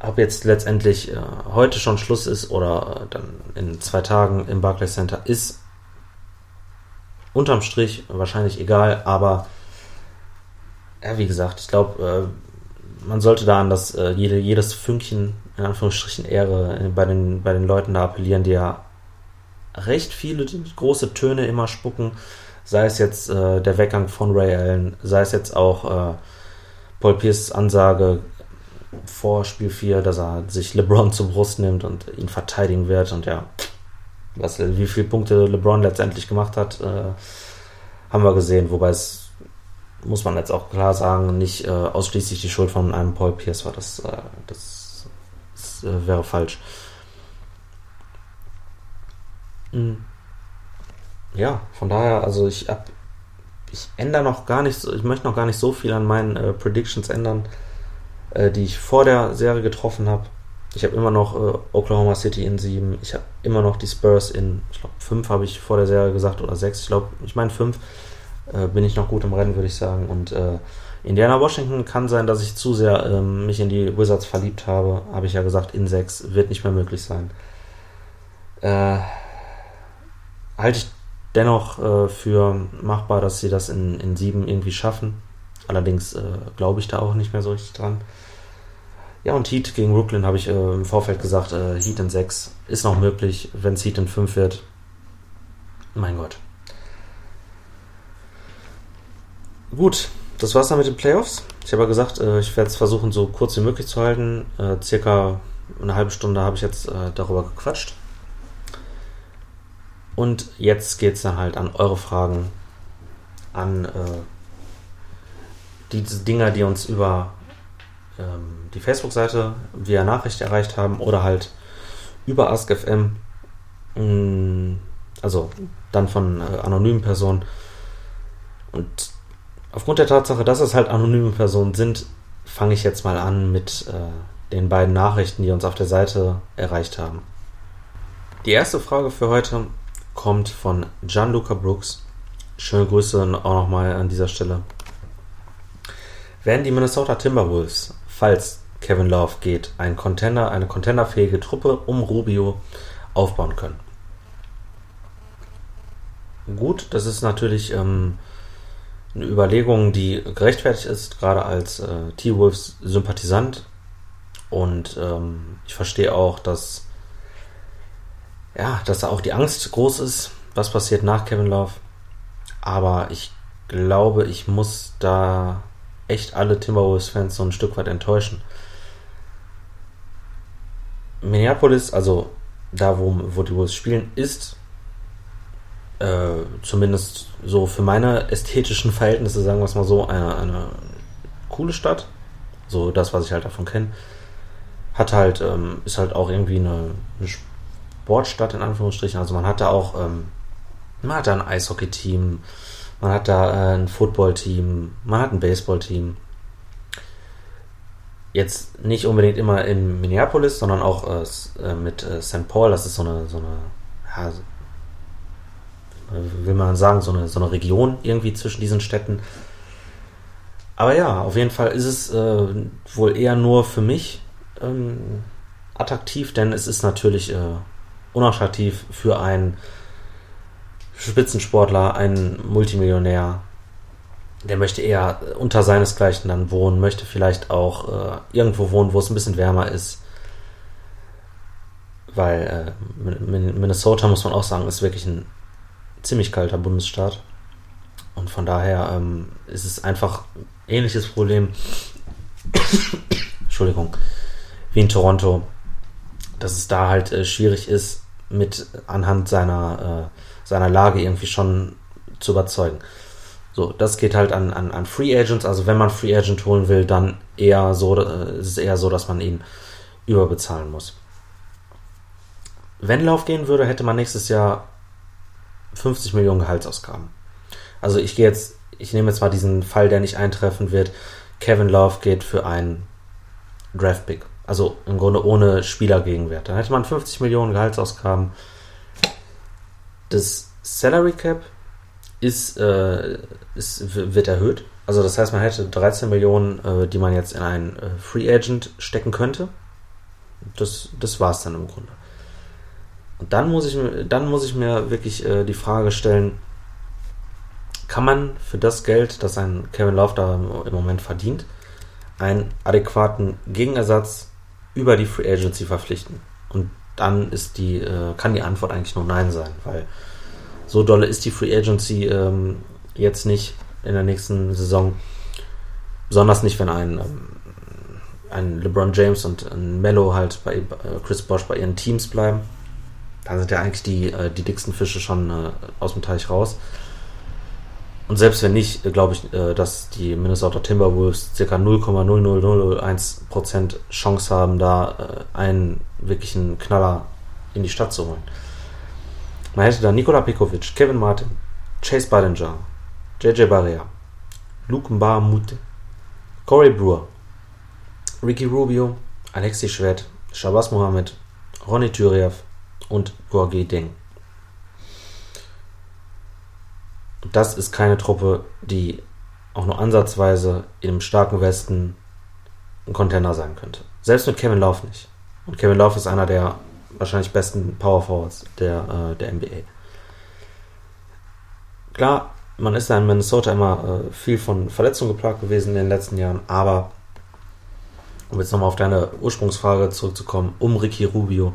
Speaker 1: Ob jetzt letztendlich äh, heute schon Schluss ist oder äh, dann in zwei Tagen im Barclays Center ist unterm Strich wahrscheinlich egal, aber ja, wie gesagt, ich glaube, äh, man sollte da an das äh, jede, jedes Fünkchen in Anführungsstrichen Ehre bei den, bei den Leuten da appellieren, die ja recht viele große Töne immer spucken. Sei es jetzt äh, der Weggang von Ray Allen, sei es jetzt auch äh, Paul Pierce Ansage vor Spiel 4, dass er sich LeBron zur Brust nimmt und ihn verteidigen wird. Und ja, was, wie viele Punkte LeBron letztendlich gemacht hat, äh, haben wir gesehen. Wobei es, muss man jetzt auch klar sagen, nicht äh, ausschließlich die Schuld von einem Paul Pierce war. Das, äh, das, das äh, wäre falsch. Mhm. Ja, von daher, also ich hab, ich ändere noch gar nicht, ich möchte noch gar nicht so viel an meinen äh, Predictions ändern, äh, die ich vor der Serie getroffen habe. Ich habe immer noch äh, Oklahoma City in 7, ich habe immer noch die Spurs in, ich glaube, 5 habe ich vor der Serie gesagt oder 6, ich glaube, ich meine 5 äh, bin ich noch gut im Rennen, würde ich sagen. Und äh, Indiana Washington kann sein, dass ich zu sehr ähm, mich in die Wizards verliebt habe, habe ich ja gesagt, in 6 wird nicht mehr möglich sein. Äh, halte ich dennoch äh, für machbar, dass sie das in, in sieben irgendwie schaffen. Allerdings äh, glaube ich da auch nicht mehr so richtig dran. Ja, und Heat gegen Brooklyn habe ich äh, im Vorfeld gesagt, äh, Heat in 6 ist noch möglich, wenn es Heat in 5 wird. Mein Gott. Gut, das war's dann mit den Playoffs. Ich habe ja gesagt, äh, ich werde es versuchen, so kurz wie möglich zu halten. Äh, circa eine halbe Stunde habe ich jetzt äh, darüber gequatscht. Und jetzt geht es dann halt an eure Fragen, an äh, die Dinger, die uns über ähm, die Facebook-Seite via Nachricht erreicht haben oder halt über AskFM, mm, also dann von äh, anonymen Personen. Und aufgrund der Tatsache, dass es halt anonyme Personen sind, fange ich jetzt mal an mit äh, den beiden Nachrichten, die uns auf der Seite erreicht haben. Die erste Frage für heute kommt von Gianluca Brooks Schöne Grüße auch nochmal an dieser Stelle. Werden die Minnesota Timberwolves, falls Kevin Love geht, ein Contender, eine contenderfähige Truppe um Rubio aufbauen können? Gut, das ist natürlich ähm, eine Überlegung, die gerechtfertigt ist, gerade als äh, T-Wolves-Sympathisant. Und ähm, ich verstehe auch, dass ja, dass da auch die Angst groß ist, was passiert nach Kevin Love. Aber ich glaube, ich muss da echt alle Timberwolves-Fans so ein Stück weit enttäuschen. Minneapolis, also da, wo, wo die Wolves spielen, ist äh, zumindest so für meine ästhetischen Verhältnisse, sagen wir es mal so, eine, eine coole Stadt. So das, was ich halt davon kenne. Hat halt, ähm, ist halt auch irgendwie eine, eine Sportstadt in Anführungsstrichen. Also man hat da auch, ähm, man hat da ein Eishockey-Team, man hat da äh, ein Football-Team, man hat ein Baseball-Team. Jetzt nicht unbedingt immer in Minneapolis, sondern auch äh, äh mit äh, St. Paul. Das ist so eine, so eine, ja, will man sagen, so eine, so eine Region irgendwie zwischen diesen Städten. Aber ja, auf jeden Fall ist es äh, wohl eher nur für mich ähm, attraktiv, denn es ist natürlich äh, unattraktiv für einen Spitzensportler, einen Multimillionär. Der möchte eher unter seinesgleichen dann wohnen, möchte vielleicht auch äh, irgendwo wohnen, wo es ein bisschen wärmer ist. Weil äh, Minnesota, muss man auch sagen, ist wirklich ein ziemlich kalter Bundesstaat. Und von daher ähm, ist es einfach ein ähnliches Problem. Entschuldigung. Wie in Toronto. Dass es da halt äh, schwierig ist, mit anhand seiner, äh, seiner Lage irgendwie schon zu überzeugen. So, das geht halt an, an, an Free Agents. Also wenn man Free Agent holen will, dann eher so, äh, ist es eher so, dass man ihn überbezahlen muss. Wenn Lauf gehen würde, hätte man nächstes Jahr 50 Millionen Gehaltsausgaben. Also ich gehe jetzt, ich nehme jetzt mal diesen Fall, der nicht eintreffen wird. Kevin Love geht für einen Draft-Pick. Also im Grunde ohne Spielergegenwert. Dann hätte man 50 Millionen Gehaltsausgaben. Das Salary Cap ist, äh, ist, wird erhöht. Also das heißt, man hätte 13 Millionen, äh, die man jetzt in einen äh, Free Agent stecken könnte. Das, das war es dann im Grunde. Und dann muss ich, dann muss ich mir wirklich äh, die Frage stellen, kann man für das Geld, das ein Kevin Love da im Moment verdient, einen adäquaten Gegenersatz über die Free Agency verpflichten? Und dann ist die, äh, kann die Antwort eigentlich nur Nein sein, weil so dolle ist die Free Agency ähm, jetzt nicht in der nächsten Saison. Besonders nicht, wenn ein, ähm, ein LeBron James und ein Mello halt bei äh, Chris Bosch bei ihren Teams bleiben. Da sind ja eigentlich die, äh, die dicksten Fische schon äh, aus dem Teich raus. Und selbst wenn nicht, äh, glaube ich, äh, dass die Minnesota Timberwolves ca. 0,00001% Chance haben, da äh, einen wirklichen Knaller in die Stadt zu holen. Man hätte da Nikola Pekovic, Kevin Martin, Chase Ballinger, JJ Barrea, Luke Mute, Corey Brewer, Ricky Rubio, Alexi Schwed, Shabazz Mohammed, Ronny Thyriev, und Gorge Deng. Das ist keine Truppe, die auch nur ansatzweise einem starken Westen ein Contender sein könnte. Selbst mit Kevin Love nicht. Und Kevin Love ist einer der wahrscheinlich besten Power Forwards der, äh, der NBA. Klar, man ist ja in Minnesota immer äh, viel von Verletzungen geplagt gewesen in den letzten Jahren, aber um jetzt nochmal auf deine Ursprungsfrage zurückzukommen, um Ricky Rubio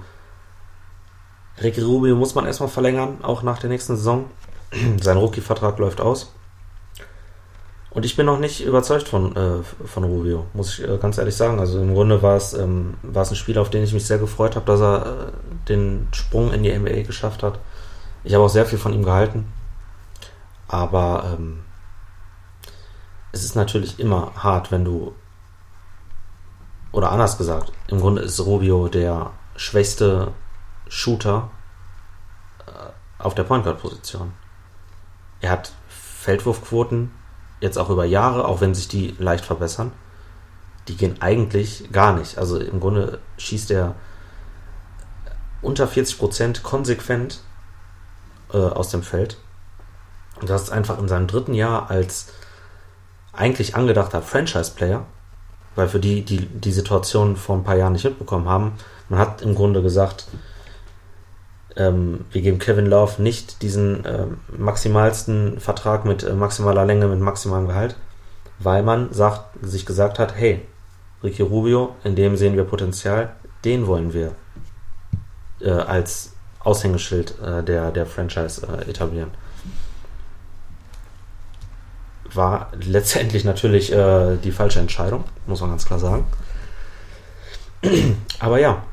Speaker 1: Ricky Rubio muss man erstmal verlängern, auch nach der nächsten Saison. (clears throat) Sein Rookie-Vertrag läuft aus. Und ich bin noch nicht überzeugt von, äh, von Rubio, muss ich äh, ganz ehrlich sagen. Also im Grunde war es, ähm, ein Spiel, auf den ich mich sehr gefreut habe, dass er äh, den Sprung in die NBA geschafft hat. Ich habe auch sehr viel von ihm gehalten. Aber ähm, es ist natürlich immer hart, wenn du, oder anders gesagt, im Grunde ist Rubio der schwächste Shooter äh, auf der Point Guard Position. Er hat Feldwurfquoten jetzt auch über Jahre, auch wenn sich die leicht verbessern, die gehen eigentlich gar nicht. Also im Grunde schießt er unter 40 Prozent konsequent äh, aus dem Feld. Und das ist einfach in seinem dritten Jahr als eigentlich angedachter Franchise-Player, weil für die, die die Situation vor ein paar Jahren nicht mitbekommen haben, man hat im Grunde gesagt, ähm, wir geben Kevin Love nicht diesen äh, maximalsten Vertrag mit äh, maximaler Länge, mit maximalem Gehalt, weil man sagt, sich gesagt hat, hey, Ricky Rubio, in dem sehen wir Potenzial, den wollen wir äh, als Aushängeschild äh, der, der Franchise äh, etablieren. War letztendlich natürlich äh, die falsche Entscheidung, muss man ganz klar sagen. (clears throat) Aber ja,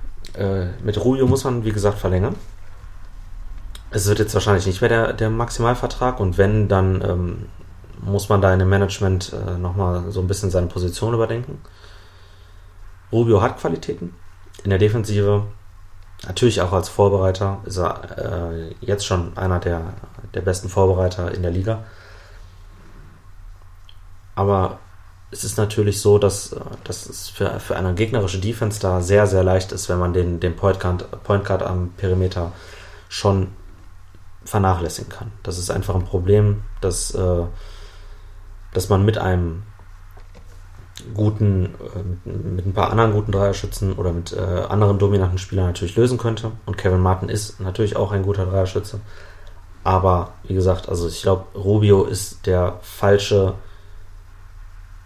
Speaker 1: mit Rubio muss man, wie gesagt, verlängern es wird jetzt wahrscheinlich nicht mehr der, der Maximalvertrag und wenn, dann ähm, muss man da in dem Management äh, nochmal so ein bisschen seine Position überdenken. Rubio hat Qualitäten in der Defensive. Natürlich auch als Vorbereiter ist er äh, jetzt schon einer der, der besten Vorbereiter in der Liga. Aber es ist natürlich so, dass, äh, dass es für, für eine gegnerische Defense da sehr, sehr leicht ist, wenn man den, den Point Guard, Point Guard am Perimeter schon vernachlässigen kann. Das ist einfach ein Problem, dass, äh, dass man mit einem guten, äh, mit ein paar anderen guten Dreierschützen oder mit äh, anderen dominanten Spielern natürlich lösen könnte. Und Kevin Martin ist natürlich auch ein guter Dreierschütze. Aber wie gesagt, also ich glaube, Rubio ist der falsche,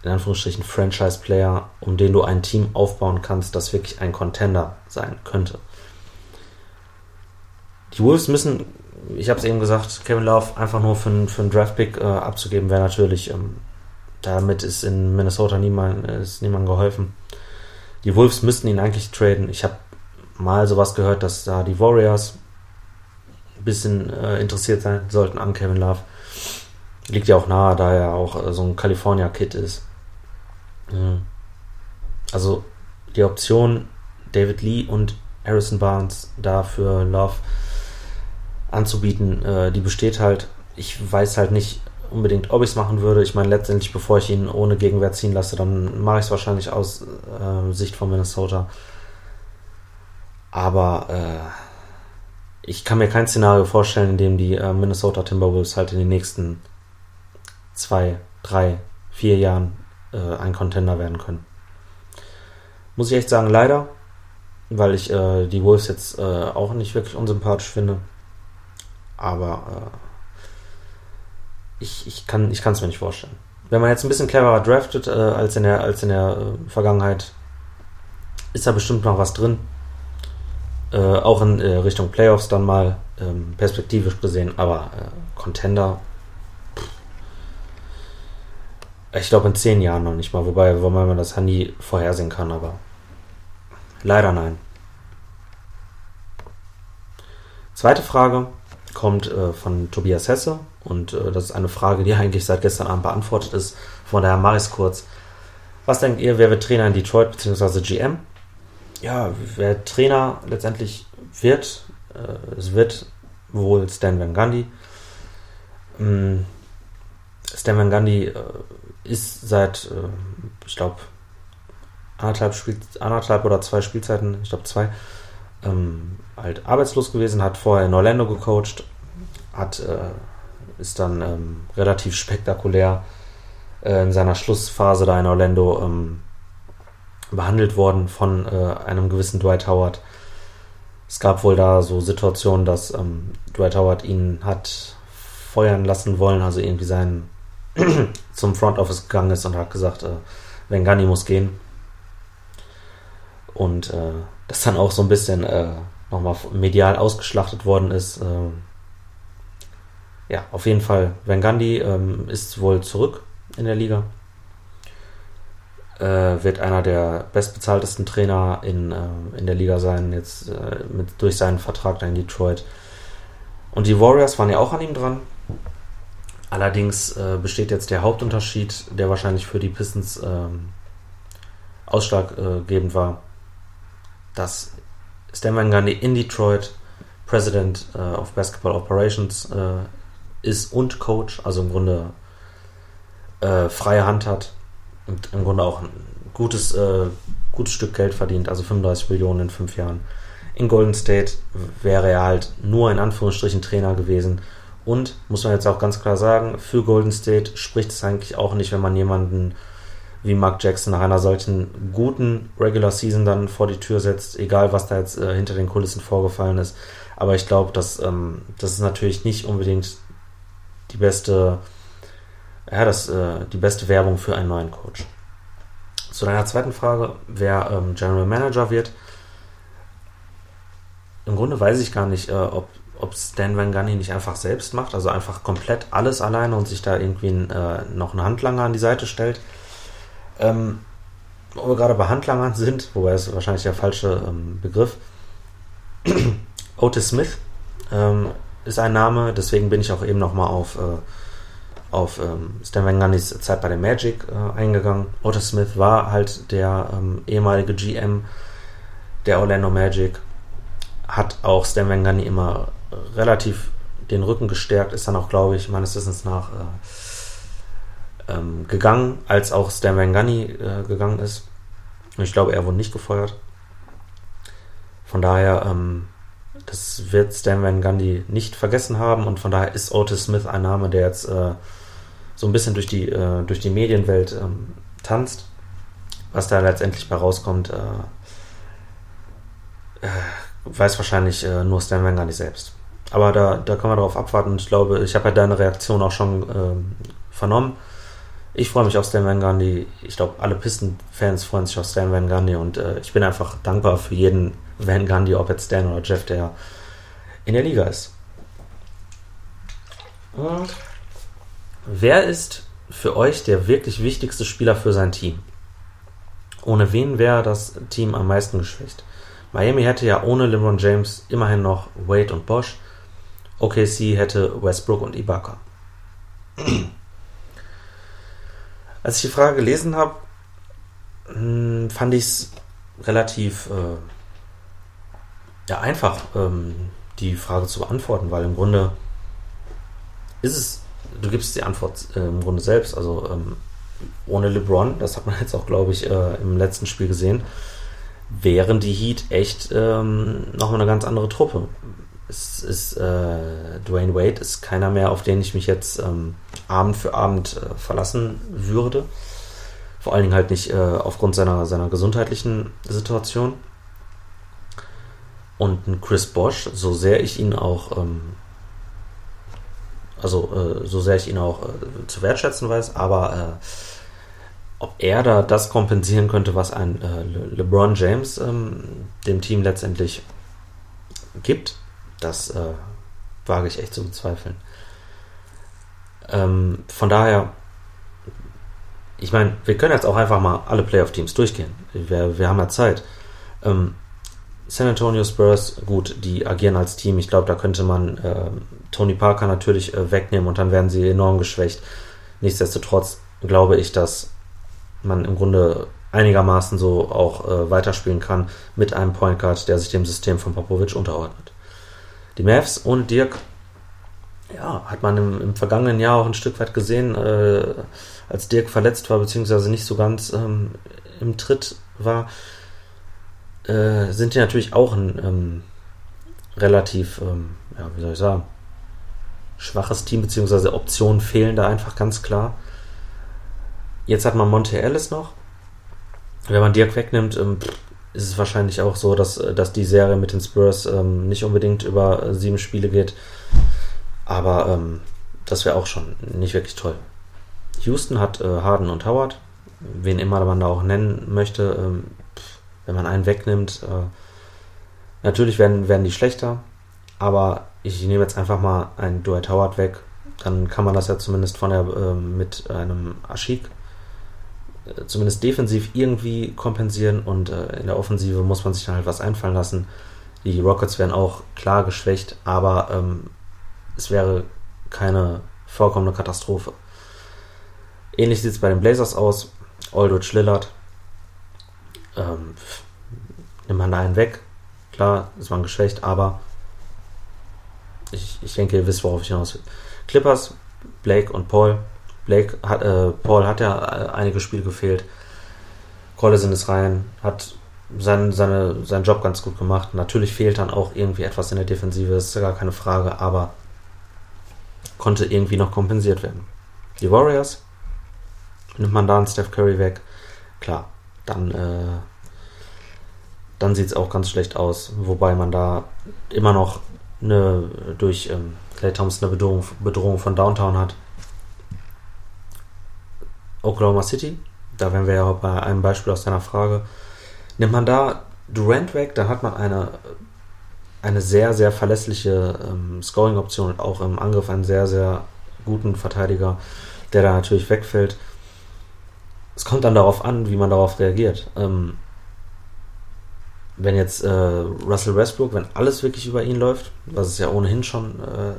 Speaker 1: in Anführungsstrichen, Franchise-Player, um den du ein Team aufbauen kannst, das wirklich ein Contender sein könnte. Die Wolves müssen ich habe es eben gesagt, Kevin Love einfach nur für, für einen Draftpick äh, abzugeben, wäre natürlich, ähm, damit ist in Minnesota niemand, ist niemand geholfen. Die Wolves müssten ihn eigentlich traden. Ich habe mal sowas gehört, dass da die Warriors ein bisschen äh, interessiert sein sollten an Kevin Love. Liegt ja auch nahe, da er auch äh, so ein California-Kid ist. Mhm. Also die Option David Lee und Harrison Barnes da für Love anzubieten, äh, die besteht halt. Ich weiß halt nicht unbedingt, ob ich es machen würde. Ich meine, letztendlich, bevor ich ihn ohne Gegenwert ziehen lasse, dann mache ich es wahrscheinlich aus äh, Sicht von Minnesota. Aber äh, ich kann mir kein Szenario vorstellen, in dem die äh, Minnesota Timberwolves halt in den nächsten zwei, drei, vier Jahren äh, ein Contender werden können. Muss ich echt sagen, leider, weil ich äh, die Wolves jetzt äh, auch nicht wirklich unsympathisch finde. Aber äh, ich, ich kann es mir nicht vorstellen. Wenn man jetzt ein bisschen cleverer draftet äh, als in der, als in der äh, Vergangenheit, ist da bestimmt noch was drin. Äh, auch in äh, Richtung Playoffs dann mal ähm, perspektivisch gesehen, aber äh, Contender. Ich glaube in zehn Jahren noch nicht mal, wobei, wobei man das nie vorhersehen kann, aber leider nein. Zweite Frage kommt äh, von Tobias Hesse und äh, das ist eine Frage, die eigentlich seit gestern Abend beantwortet ist. Von daher mache ich es kurz. Was denkt ihr, wer wird Trainer in Detroit bzw. GM? Ja, wer Trainer letztendlich wird, äh, es wird wohl Stan Van Gundy. Ähm, Stan Van Gundy äh, ist seit, äh, ich glaube, anderthalb, anderthalb oder zwei Spielzeiten, ich glaube zwei, ähm, halt arbeitslos gewesen, hat vorher in Orlando gecoacht, hat, äh, ist dann ähm, relativ spektakulär äh, in seiner Schlussphase da in Orlando ähm, behandelt worden von äh, einem gewissen Dwight Howard. Es gab wohl da so Situationen, dass ähm, Dwight Howard ihn hat feuern lassen wollen, also irgendwie sein (clears throat) zum Front Office gegangen ist und hat gesagt, äh, Vengani muss gehen. Und äh, das dann auch so ein bisschen äh, nochmal medial ausgeschlachtet worden ist. Ähm, ja, auf jeden Fall, Van Gundy ähm, ist wohl zurück in der Liga. Äh, wird einer der bestbezahltesten Trainer in, äh, in der Liga sein, jetzt äh, mit, durch seinen Vertrag da in Detroit. Und die Warriors waren ja auch an ihm dran. Allerdings äh, besteht jetzt der Hauptunterschied, der wahrscheinlich für die Pistons ähm, ausschlaggebend war, dass Stan Van Gundy in Detroit President äh, of Basketball Operations äh, ist und Coach, also im Grunde äh, freie Hand hat und im Grunde auch ein gutes, äh, gutes Stück Geld verdient, also 35 Millionen in fünf Jahren. In Golden State wäre er halt nur in Anführungsstrichen Trainer gewesen Und muss man jetzt auch ganz klar sagen, für Golden State spricht es eigentlich auch nicht, wenn man jemanden wie Mark Jackson nach einer solchen guten Regular Season dann vor die Tür setzt, egal was da jetzt äh, hinter den Kulissen vorgefallen ist. Aber ich glaube, dass ähm, das ist natürlich nicht unbedingt die beste, ja, das, äh, die beste Werbung für einen neuen Coach. Zu deiner zweiten Frage, wer ähm, General Manager wird. Im Grunde weiß ich gar nicht, äh, ob, ob Stan Van Gunny nicht einfach selbst macht, also einfach komplett alles alleine und sich da irgendwie äh, noch einen Handlanger an die Seite stellt. Ähm, wo wir gerade bei Handlangern sind, wobei es wahrscheinlich der falsche ähm, Begriff. (clears throat) Otis Smith ähm, ist ein Name, deswegen bin ich auch eben nochmal auf, äh, auf ähm, Stan Van Gunnys Zeit bei der Magic äh, eingegangen. Otis Smith war halt der ähm, ehemalige GM der Orlando Magic, hat auch Stan Van Gunny immer relativ den Rücken gestärkt, ist dann auch, glaube ich, meines Wissens nach äh, ähm, gegangen, als auch Stan Van Gunny äh, gegangen ist. Ich glaube, er wurde nicht gefeuert. Von daher, ähm, das wird Stan Van Gundy nicht vergessen haben und von daher ist Otis Smith ein Name, der jetzt äh, so ein bisschen durch die, äh, durch die Medienwelt ähm, tanzt. Was da letztendlich bei rauskommt, äh, äh, weiß wahrscheinlich äh, nur Stan Van Gundy selbst. Aber da, da können wir darauf abwarten ich glaube, ich habe ja deine Reaktion auch schon ähm, vernommen. Ich freue mich auf Stan Van Gundy. Ich glaube, alle Pisten-Fans freuen sich auf Stan Van Gundy und äh, ich bin einfach dankbar für jeden Van Gundy, ob jetzt Stan oder Jeff, der in der Liga ist. Und wer ist für euch der wirklich wichtigste Spieler für sein Team? Ohne wen wäre das Team am meisten geschwächt? Miami hätte ja ohne LeBron James immerhin noch Wade und Bosch. OKC hätte Westbrook und Ibaka. Als ich die Frage gelesen habe, hm, fand ich es relativ äh, ja, einfach, ähm, die Frage zu beantworten, weil im Grunde ist es, du gibst die Antwort äh, im Grunde selbst. Also ähm, ohne LeBron, das hat man jetzt auch, glaube ich, äh, im letzten Spiel gesehen, wären die Heat echt ähm, nochmal eine ganz andere Truppe. Es ist äh, Dwayne Wade ist keiner mehr, auf den ich mich jetzt ähm, Abend für Abend äh, verlassen würde. Vor allen Dingen halt nicht äh, aufgrund seiner, seiner gesundheitlichen Situation. Und ein Chris Bosch, so sehr ich ihn auch, ähm, also äh, so sehr ich ihn auch äh, zu wertschätzen weiß, aber äh, ob er da das kompensieren könnte, was ein Le LeBron James ähm, dem Team letztendlich gibt, das äh, wage ich echt zu bezweifeln. Ähm, von daher, ich meine, wir können jetzt auch einfach mal alle Playoff-Teams durchgehen. Wir, wir haben ja Zeit. Ähm, San Antonio Spurs, gut, die agieren als Team. Ich glaube, da könnte man äh, Tony Parker natürlich äh, wegnehmen und dann werden sie enorm geschwächt. Nichtsdestotrotz glaube ich, dass man im Grunde einigermaßen so auch äh, weiterspielen kann mit einem Point Guard, der sich dem System von Popovic unterordnet. Die Mavs und Dirk, ja, hat man im, im, vergangenen Jahr auch ein Stück weit gesehen, äh, als Dirk verletzt war, beziehungsweise nicht so ganz ähm, im Tritt war äh, sind die natürlich auch ein ähm, relativ, ähm, ja, wie soll ich sagen, schwaches Team, beziehungsweise Optionen fehlen da einfach ganz klar. Jetzt hat man Monte Ellis noch. Wenn man Dirk wegnimmt, ähm, ist es wahrscheinlich auch so, dass, dass die Serie mit den Spurs ähm, nicht unbedingt über äh, sieben Spiele geht. Aber ähm, das wäre auch schon nicht wirklich toll. Houston hat äh, Harden und Howard. Wen immer man da auch nennen möchte, ähm, wenn man einen wegnimmt. Äh, natürlich werden, werden die schlechter, aber ich nehme jetzt einfach mal einen Dwight Howard weg. Dann kann man das ja zumindest von der, äh, mit einem Ashik äh, zumindest defensiv irgendwie kompensieren und äh, in der Offensive muss man sich dann halt was einfallen lassen. Die Rockets werden auch klar geschwächt, aber ähm, es wäre keine vorkommende Katastrophe. Ähnlich sieht es bei den Blazers aus. Aldridge Lillard ähm, nimmt man da einen weg. Klar, ist man geschwächt, aber ich, ich denke, ihr wisst, worauf ich hinaus will. Clippers, Blake und Paul. Blake hat, äh, Paul hat ja äh, einige Spiele gefehlt. Collison ist rein, hat sein, seine, seinen Job ganz gut gemacht. Natürlich fehlt dann auch irgendwie etwas in der Defensive, ist gar keine Frage, aber konnte irgendwie noch kompensiert werden. Die Warriors, nimmt man da einen Steph Curry weg, klar, dann, äh, dann sieht es auch ganz schlecht aus. Wobei man da immer noch eine, durch ähm, Clay Thompson eine Bedrohung, Bedrohung von Downtown hat. Oklahoma City, da wären wir ja bei einem Beispiel aus deiner Frage. Nimmt man da Durant weg, dann hat man eine, eine sehr, sehr verlässliche ähm, Scoring-Option und auch im Angriff einen sehr, sehr guten Verteidiger, der da natürlich wegfällt. Es kommt dann darauf an, wie man darauf reagiert. Ähm, wenn jetzt äh, Russell Westbrook, wenn alles wirklich über ihn läuft, was es ja ohnehin schon äh,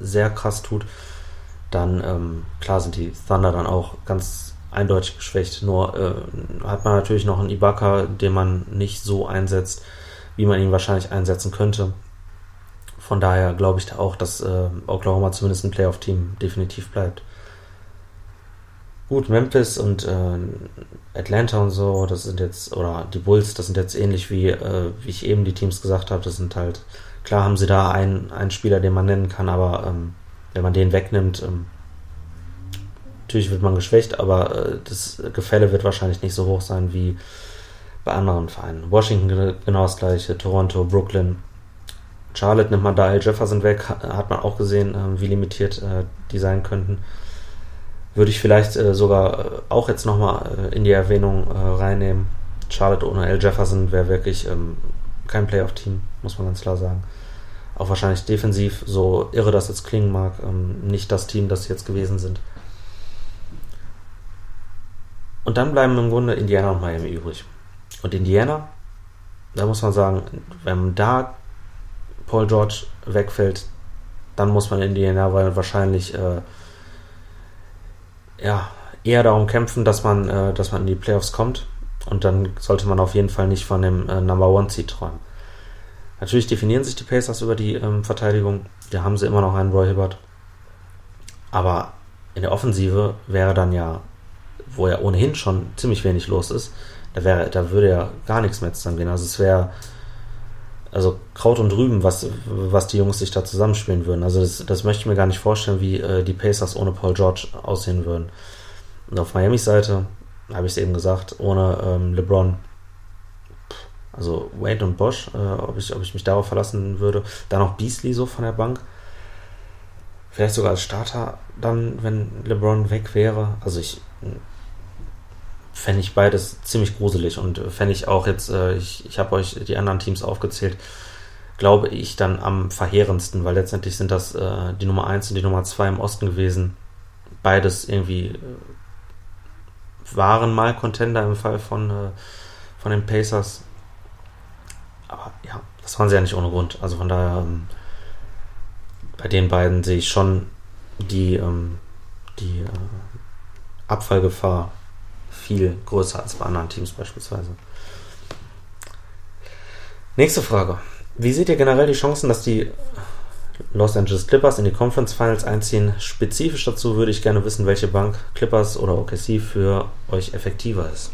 Speaker 1: sehr krass tut, dann ähm, klar sind die Thunder dann auch ganz eindeutig geschwächt. Nur äh, hat man natürlich noch einen Ibaka, den man nicht so einsetzt, wie man ihn wahrscheinlich einsetzen könnte. Von daher glaube ich da auch, dass äh, Oklahoma zumindest ein Playoff-Team definitiv bleibt. Gut, Memphis und äh, Atlanta und so, das sind jetzt, oder die Bulls, das sind jetzt ähnlich wie, äh, wie ich eben die Teams gesagt habe. Das sind halt, klar haben sie da einen, einen Spieler, den man nennen kann, aber ähm, wenn man den wegnimmt, ähm, natürlich wird man geschwächt, aber äh, das Gefälle wird wahrscheinlich nicht so hoch sein wie bei anderen Vereinen. Washington genau das gleiche, Toronto, Brooklyn. Charlotte nimmt man da Al Jefferson weg, hat man auch gesehen, äh, wie limitiert äh, die sein könnten würde ich vielleicht äh, sogar äh, auch jetzt nochmal äh, in die Erwähnung äh, reinnehmen. Charlotte ohne L. Jefferson wäre wirklich ähm, kein Playoff-Team, muss man ganz klar sagen. Auch wahrscheinlich defensiv, so irre das jetzt klingen mag, ähm, nicht das Team, das sie jetzt gewesen sind. Und dann bleiben im Grunde Indiana und Miami übrig. Und Indiana, da muss man sagen, wenn da Paul George wegfällt, dann muss man Indiana wahrscheinlich äh, ja, eher darum kämpfen, dass man, äh, dass man in die Playoffs kommt. Und dann sollte man auf jeden Fall nicht von dem äh, Number One Seed träumen. Natürlich definieren sich die Pacers über die ähm, Verteidigung. Da haben sie immer noch einen Roy Hibbert. Aber in der Offensive wäre dann ja, wo ja ohnehin schon ziemlich wenig los ist, da wäre, da würde ja gar nichts mehr zusammengehen. Also es wäre also Kraut und Rüben, was, was die Jungs sich da zusammenspielen würden. Also das, das möchte ich mir gar nicht vorstellen, wie äh, die Pacers ohne Paul George aussehen würden. Und auf Miamis Seite, habe ich es eben gesagt, ohne ähm, LeBron, also Wade und Bosch, äh, ob, ich, ob ich mich darauf verlassen würde. Dann noch Beasley so von der Bank. Vielleicht sogar als Starter dann, wenn LeBron weg wäre. Also ich fände ich beides ziemlich gruselig und fände ich auch jetzt, äh, ich, ich habe euch die anderen Teams aufgezählt, glaube ich dann am verheerendsten, weil letztendlich sind das äh, die Nummer 1 und die Nummer 2 im Osten gewesen. Beides irgendwie äh, waren mal Contender im Fall von, äh, von den Pacers. Aber ja, das waren sie ja nicht ohne Grund. Also von daher, ähm, bei den beiden sehe ich schon die, ähm, die äh, Abfallgefahr viel größer als bei anderen Teams beispielsweise. Nächste Frage. Wie seht ihr generell die Chancen, dass die Los Angeles Clippers in die Conference Finals einziehen? Spezifisch dazu würde ich gerne wissen, welche Bank Clippers oder OKC für euch effektiver ist.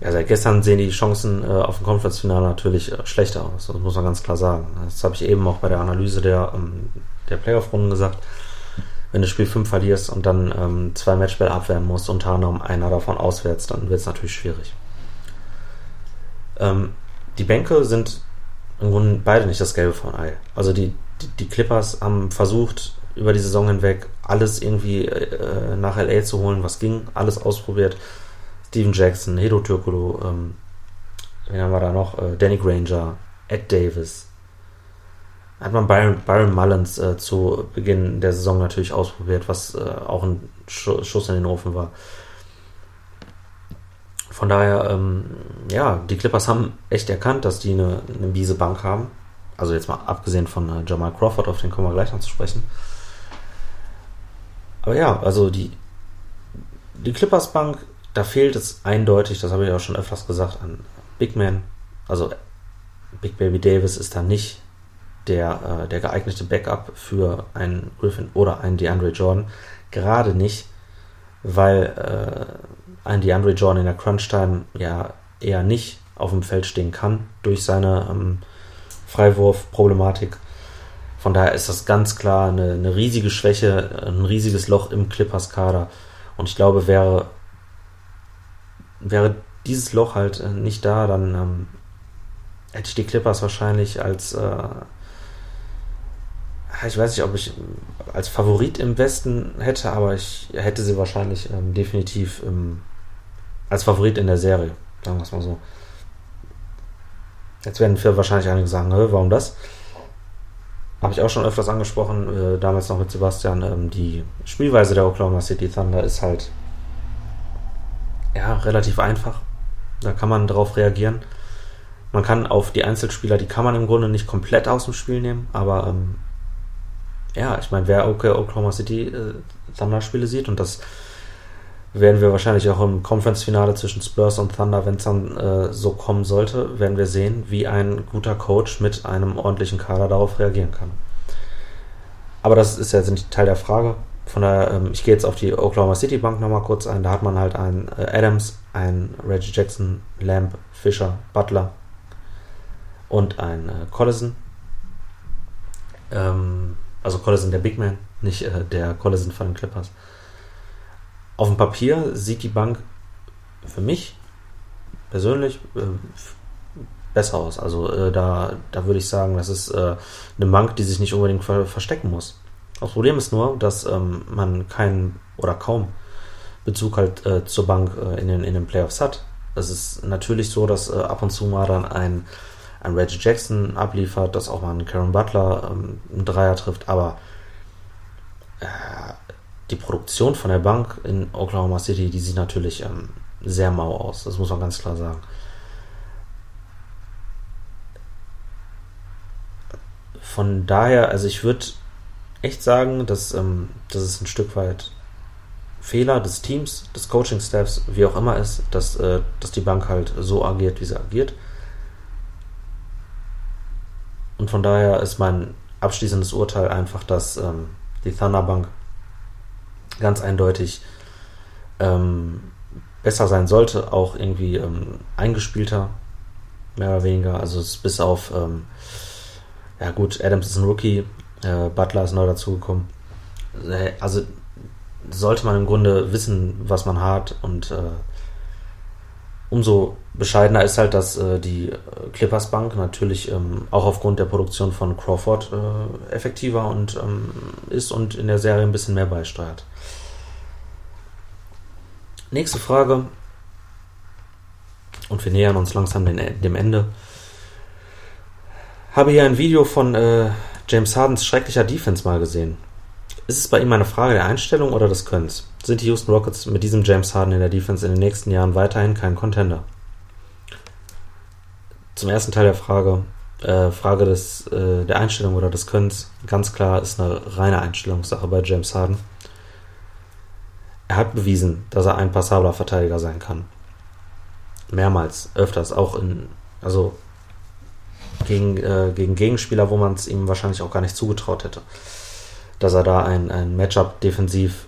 Speaker 1: Ja, seit gestern sehen die Chancen äh, auf dem Conference-Finale natürlich äh, schlechter aus. Das muss man ganz klar sagen. Das habe ich eben auch bei der Analyse der, ähm, der Playoff-Runden gesagt wenn du Spiel 5 verlierst und dann ähm, zwei Matchbälle abwehren musst, unter anderem einer davon auswärts, dann wird es natürlich schwierig. Ähm, die Bänke sind im Grunde beide nicht das Gelbe von Ei. Also die, die, die, Clippers haben versucht, über die Saison hinweg alles irgendwie äh, nach LA zu holen, was ging, alles ausprobiert. Steven Jackson, Hedo Türkolo, ähm, wen haben wir da noch? Äh, Danny Granger, Ed Davis, hat man Byron, Byron Mullins äh, zu Beginn der Saison natürlich ausprobiert, was äh, auch ein Schuss in den Ofen war. Von daher, ähm, ja, die Clippers haben echt erkannt, dass die eine, eine miese Bank haben. Also jetzt mal abgesehen von äh, Jamal Crawford, auf den kommen wir gleich noch zu sprechen. Aber ja, also die, die Clippers Bank, da fehlt es eindeutig, das habe ich auch schon öfters gesagt, an Big Man. Also Big Baby Davis ist da nicht der, äh, der geeignete Backup für einen Griffin oder einen DeAndre Jordan. Gerade nicht, weil äh, ein DeAndre Jordan in der Crunch-Time ja eher nicht auf dem Feld stehen kann durch seine ähm, Freiwurf-Problematik. Von daher ist das ganz klar eine, eine riesige Schwäche, ein riesiges Loch im Clippers-Kader. Und ich glaube, wäre, wäre dieses Loch halt äh, nicht da, dann ähm, hätte ich die Clippers wahrscheinlich als, äh, ich weiß nicht, ob ich als Favorit im Westen hätte, aber ich hätte sie wahrscheinlich ähm, definitiv ähm, als Favorit in der Serie, sagen wir es mal so. Jetzt werden für wahrscheinlich einige sagen, warum das? Habe ich auch schon öfters angesprochen, äh, damals noch mit Sebastian. Ähm, die Spielweise der Oklahoma City Thunder ist halt ja relativ einfach. Da kann man drauf reagieren. Man kann auf die Einzelspieler, die kann man im Grunde nicht komplett aus dem Spiel nehmen, aber ähm, ja, ich meine, wer Oklahoma City äh, Thunder Spiele sieht und das werden wir wahrscheinlich auch im Conference-Finale zwischen Spurs und Thunder, wenn es dann äh, so kommen sollte, werden wir sehen, wie ein guter Coach mit einem ordentlichen Kader darauf reagieren kann. Aber das ist ja nicht Teil der Frage. Von daher, ähm, ich gehe jetzt auf die Oklahoma City Bank nochmal kurz ein. Da hat man halt einen äh, Adams, einen Reggie Jackson, Lamb, Fischer, Butler und einen äh, Collison. Ähm, also Collison der Big Man, nicht äh, der Collison von den Clippers. Auf dem Papier sieht die Bank für mich persönlich äh, besser aus. Also äh, da, da würde ich sagen, das ist äh, eine Bank, die sich nicht unbedingt ver verstecken muss. Das Problem ist nur, dass ähm, man keinen oder kaum Bezug halt äh, zur Bank äh, in, den, in den Playoffs hat. Es ist natürlich so, dass äh, ab und zu mal dann ein, ein Reggie Jackson abliefert, dass auch mal ein Karen Butler ähm, einen Dreier trifft, aber die Produktion von der Bank in Oklahoma City, die sieht natürlich ähm, sehr mau aus. Das muss man ganz klar sagen. Von daher, also ich würde echt sagen, dass ähm, das ist ein Stück weit Fehler des Teams, des Coaching-Staffs, wie auch immer ist, dass, äh, dass die Bank halt so agiert, wie sie agiert. Und von daher ist mein abschließendes Urteil einfach, dass ähm, die Thunderbank ganz eindeutig ähm, besser sein sollte, auch irgendwie ähm, eingespielter, mehr oder weniger. Also es ist bis auf, ähm, ja gut, Adams ist ein Rookie, äh, Butler ist neu dazugekommen. Äh, also sollte man im Grunde wissen, was man hat und äh, umso bescheidener ist halt, dass äh, die Clippers Bank natürlich ähm, auch aufgrund der Produktion von Crawford äh, effektiver und ähm, ist und in der Serie ein bisschen mehr beisteuert. Nächste Frage. Und wir nähern uns langsam den, dem Ende. Habe hier ein Video von äh, James Hardens schrecklicher Defense mal gesehen. Ist es bei ihm eine Frage der Einstellung oder des Könnens? Sind die Houston Rockets mit diesem James Harden in der Defense in den nächsten Jahren weiterhin kein Contender? Zum ersten Teil der Frage, äh, Frage des, äh, der Einstellung oder des Könnens, ganz klar ist eine reine Einstellungssache bei James Harden er hat bewiesen, dass er ein passabler Verteidiger sein kann. Mehrmals, öfters, auch in, also gegen, äh, gegen Gegenspieler, wo man es ihm wahrscheinlich auch gar nicht zugetraut hätte. Dass er da ein, ein Matchup defensiv,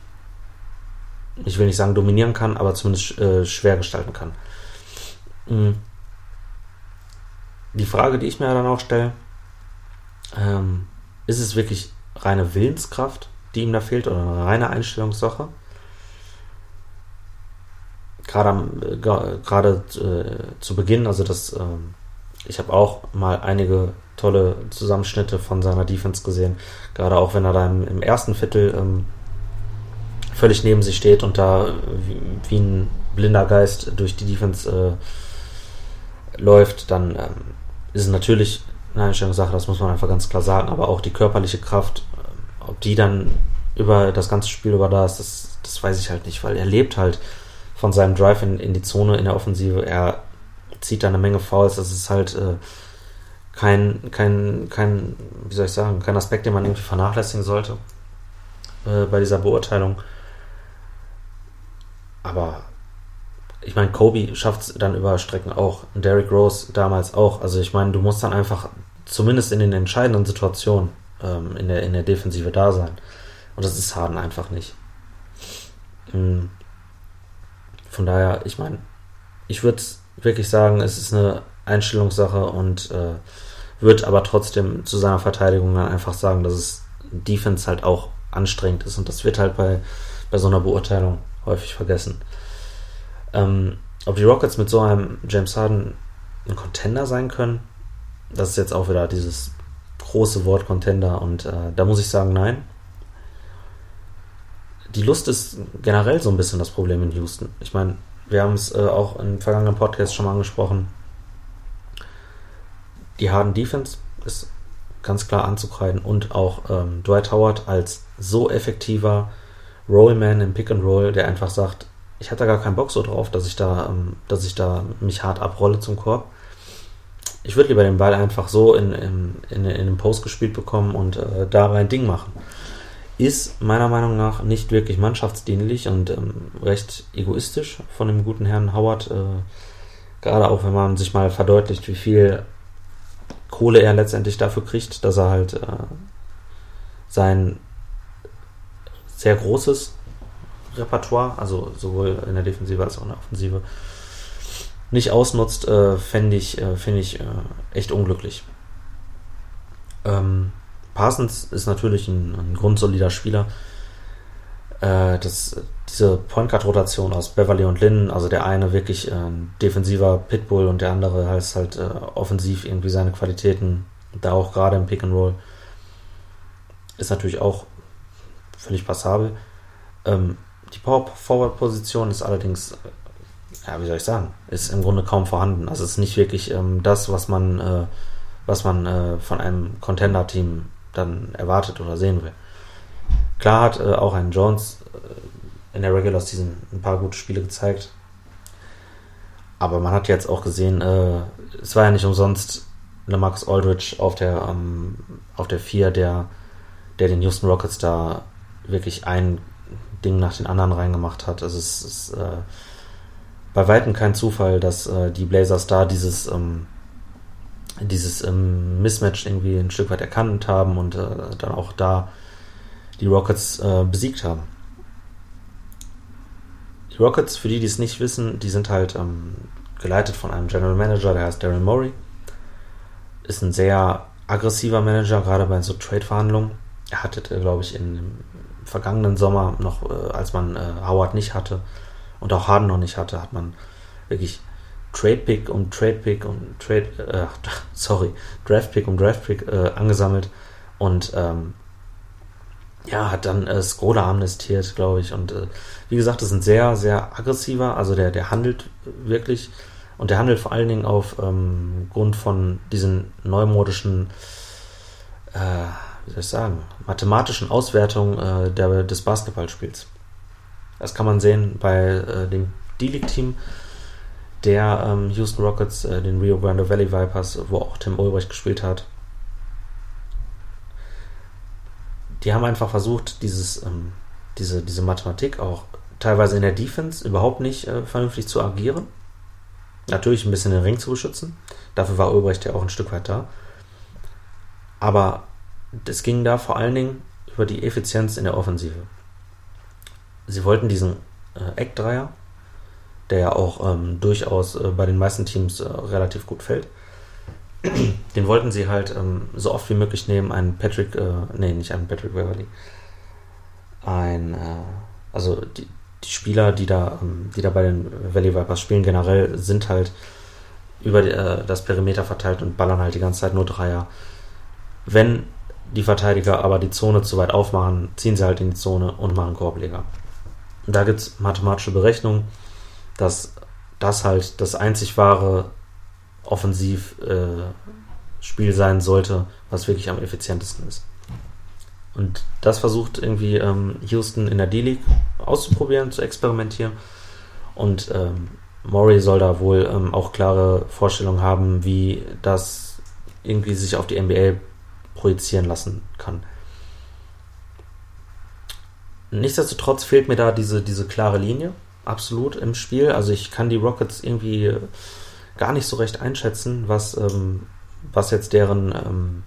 Speaker 1: ich will nicht sagen dominieren kann, aber zumindest äh, schwer gestalten kann. Mhm. Die Frage, die ich mir dann auch stelle, ähm, ist es wirklich reine Willenskraft, die ihm da fehlt, oder eine reine Einstellungssache? gerade gerade äh, zu Beginn, also das, äh, ich habe auch mal einige tolle Zusammenschnitte von seiner Defense gesehen, gerade auch wenn er da im, im ersten Viertel ähm, völlig neben sich steht und da wie, wie ein blinder Geist durch die Defense äh, läuft, dann ähm, ist es natürlich eine Einstellungssache, das muss man einfach ganz klar sagen, aber auch die körperliche Kraft, äh, ob die dann über das ganze Spiel über da ist, das, das weiß ich halt nicht, weil er lebt halt von seinem Drive in, in die Zone in der Offensive. Er zieht da eine Menge Fouls. Das ist halt äh, kein, kein, kein, wie soll ich sagen, kein Aspekt, den man irgendwie vernachlässigen sollte äh, bei dieser Beurteilung. Aber ich meine, Kobe schafft es dann über Strecken auch. Derrick Rose damals auch. Also ich meine, du musst dann einfach zumindest in den entscheidenden Situationen ähm, in, der, in der Defensive da sein. Und das ist Harden einfach nicht. Mhm. Von daher, ich meine, ich würde wirklich sagen, es ist eine Einstellungssache und äh, Wird aber trotzdem zu seiner Verteidigung dann einfach sagen, dass es Defense halt auch anstrengend ist und das wird halt bei, bei so einer Beurteilung häufig vergessen. Ähm, ob die Rockets mit so einem James Harden ein Contender sein können, das ist jetzt auch wieder dieses große Wort Contender und äh, da muss ich sagen, nein. Die Lust ist generell so ein bisschen das Problem in Houston. Ich meine, wir haben es äh, auch im vergangenen Podcast schon mal angesprochen. Die Harden Defense ist ganz klar anzukreiden und auch ähm, Dwight Howard als so effektiver Rollman im Pick and Roll, der einfach sagt, ich hatte gar keinen Bock so drauf, dass ich da, ähm, dass ich da mich hart abrolle zum Korb. Ich würde lieber den Ball einfach so in, in, in, in den Post gespielt bekommen und äh, da ein Ding machen. Ist meiner Meinung nach nicht wirklich mannschaftsdienlich und ähm, recht egoistisch von dem guten Herrn Howard. Äh, gerade auch wenn man sich mal verdeutlicht, wie viel Kohle er letztendlich dafür kriegt, dass er halt äh, sein sehr großes Repertoire, also sowohl in der Defensive als auch in der Offensive, nicht ausnutzt, äh, fände ich, äh, find ich äh, echt unglücklich. Ähm, Parsons ist natürlich ein, ein grundsolider Spieler. Äh, das, diese Point Guard Rotation aus Beverly und Lynn, also der eine wirklich ein defensiver Pitbull und der andere heißt halt äh, offensiv irgendwie seine Qualitäten, da auch gerade im Pick and Roll, ist natürlich auch völlig passabel. Ähm, die Power Forward Position ist allerdings, ja, wie soll ich sagen, ist im Grunde kaum vorhanden. Also es ist nicht wirklich ähm, das, was man, äh, was man äh, von einem Contender-Team dann erwartet oder sehen will. Klar hat äh, auch ein Jones äh, in der Regular Season ein paar gute Spiele gezeigt. Aber man hat jetzt auch gesehen, äh, es war ja nicht umsonst Marcus Aldridge auf der, ähm, auf der 4, der, der den Houston Rockets da wirklich ein Ding nach den anderen reingemacht hat. Also es ist äh, bei weitem kein Zufall, dass äh, die Blazers da dieses, ähm, dieses ähm, Mismatch irgendwie ein Stück weit erkannt haben und äh, dann auch da die Rockets äh, besiegt haben. Die Rockets, für die, die es nicht wissen, die sind halt ähm, geleitet von einem General Manager, der heißt Daryl Morey. Ist ein sehr aggressiver Manager, gerade bei so Trade-Verhandlungen. Er hatte, glaube ich, in, vergangenen Sommer noch, äh, als man äh, Howard nicht hatte und auch Harden noch nicht hatte, hat man wirklich Trade Pick und Trade Pick und Trade, äh, sorry, Draft Pick und Draft Pick äh, angesammelt und ähm, ja, hat dann äh, Skoda amnestiert, glaube ich. Und äh, wie gesagt, das ist ein sehr, sehr aggressiver, also der, der handelt wirklich und der handelt vor allen Dingen auf ähm, Grund von diesen neumodischen äh, wie soll ich sagen, mathematischen Auswertung äh, der, des Basketballspiels. Das kann man sehen bei äh, dem D-League-Team der ähm, Houston Rockets, äh, den Rio Grande Valley Vipers, wo auch Tim Ulbrich gespielt hat. Die haben einfach versucht, dieses, ähm, diese, diese Mathematik auch teilweise in der Defense überhaupt nicht äh, vernünftig zu agieren. Natürlich ein bisschen den Ring zu beschützen. Dafür war Ulbricht ja auch ein Stück weit da. Aber es ging da vor allen Dingen über die Effizienz in der Offensive. Sie wollten diesen äh, Eckdreier, der ja auch ähm, durchaus äh, bei den meisten Teams äh, relativ gut fällt. (clears throat) Den wollten sie halt ähm, so oft wie möglich nehmen. Einen Patrick, äh, nee, nicht einen Patrick Beverly. Ein, äh, also die, die Spieler, die da, ähm, die da bei den Valley Vipers spielen, generell sind halt über die, äh, das Perimeter verteilt und ballern halt die ganze Zeit nur Dreier. Wenn die Verteidiger aber die Zone zu weit aufmachen, ziehen sie halt in die Zone und machen Korbleger. Da gibt es mathematische Berechnungen, dass das halt das einzig wahre Offensivspiel äh, sein sollte, was wirklich am effizientesten ist. Und das versucht irgendwie ähm, Houston in der D-League auszuprobieren, zu experimentieren. Und ähm, Murray soll da wohl ähm, auch klare Vorstellungen haben, wie das irgendwie sich auf die NBA projizieren lassen kann. Nichtsdestotrotz fehlt mir da diese, diese klare Linie, absolut im Spiel. Also ich kann die Rockets irgendwie gar nicht so recht einschätzen, was, ähm, was jetzt deren, ähm,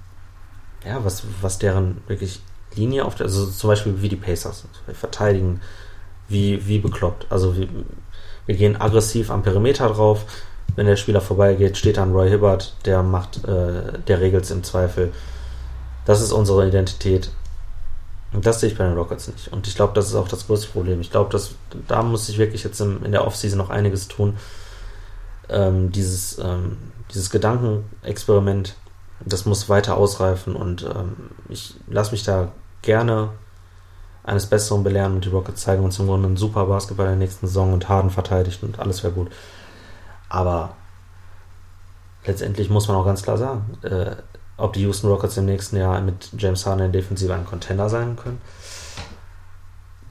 Speaker 1: ja, was, was deren wirklich Linie auf der, also zum Beispiel wie die Pacers verteidigen, wie, wie bekloppt. Also wir, wir gehen aggressiv am Perimeter drauf, wenn der Spieler vorbeigeht, steht dann Roy Hibbert, der macht, äh, der regelt es im Zweifel. Das ist unsere Identität. Und das sehe ich bei den Rockets nicht. Und ich glaube, das ist auch das größte Problem. Ich glaube, dass da muss ich wirklich jetzt im, in der Offseason noch einiges tun. Ähm, dieses, ähm, dieses Gedankenexperiment, das muss weiter ausreifen und ähm, ich lasse mich da gerne eines Besseren belehren und die Rockets zeigen uns im Grunde einen super Basketball in der nächsten Saison und Harden verteidigt und alles wäre gut. Aber letztendlich muss man auch ganz klar sagen, äh, ob die Houston Rockets im nächsten Jahr mit James Harden in Defensive ein Contender sein können.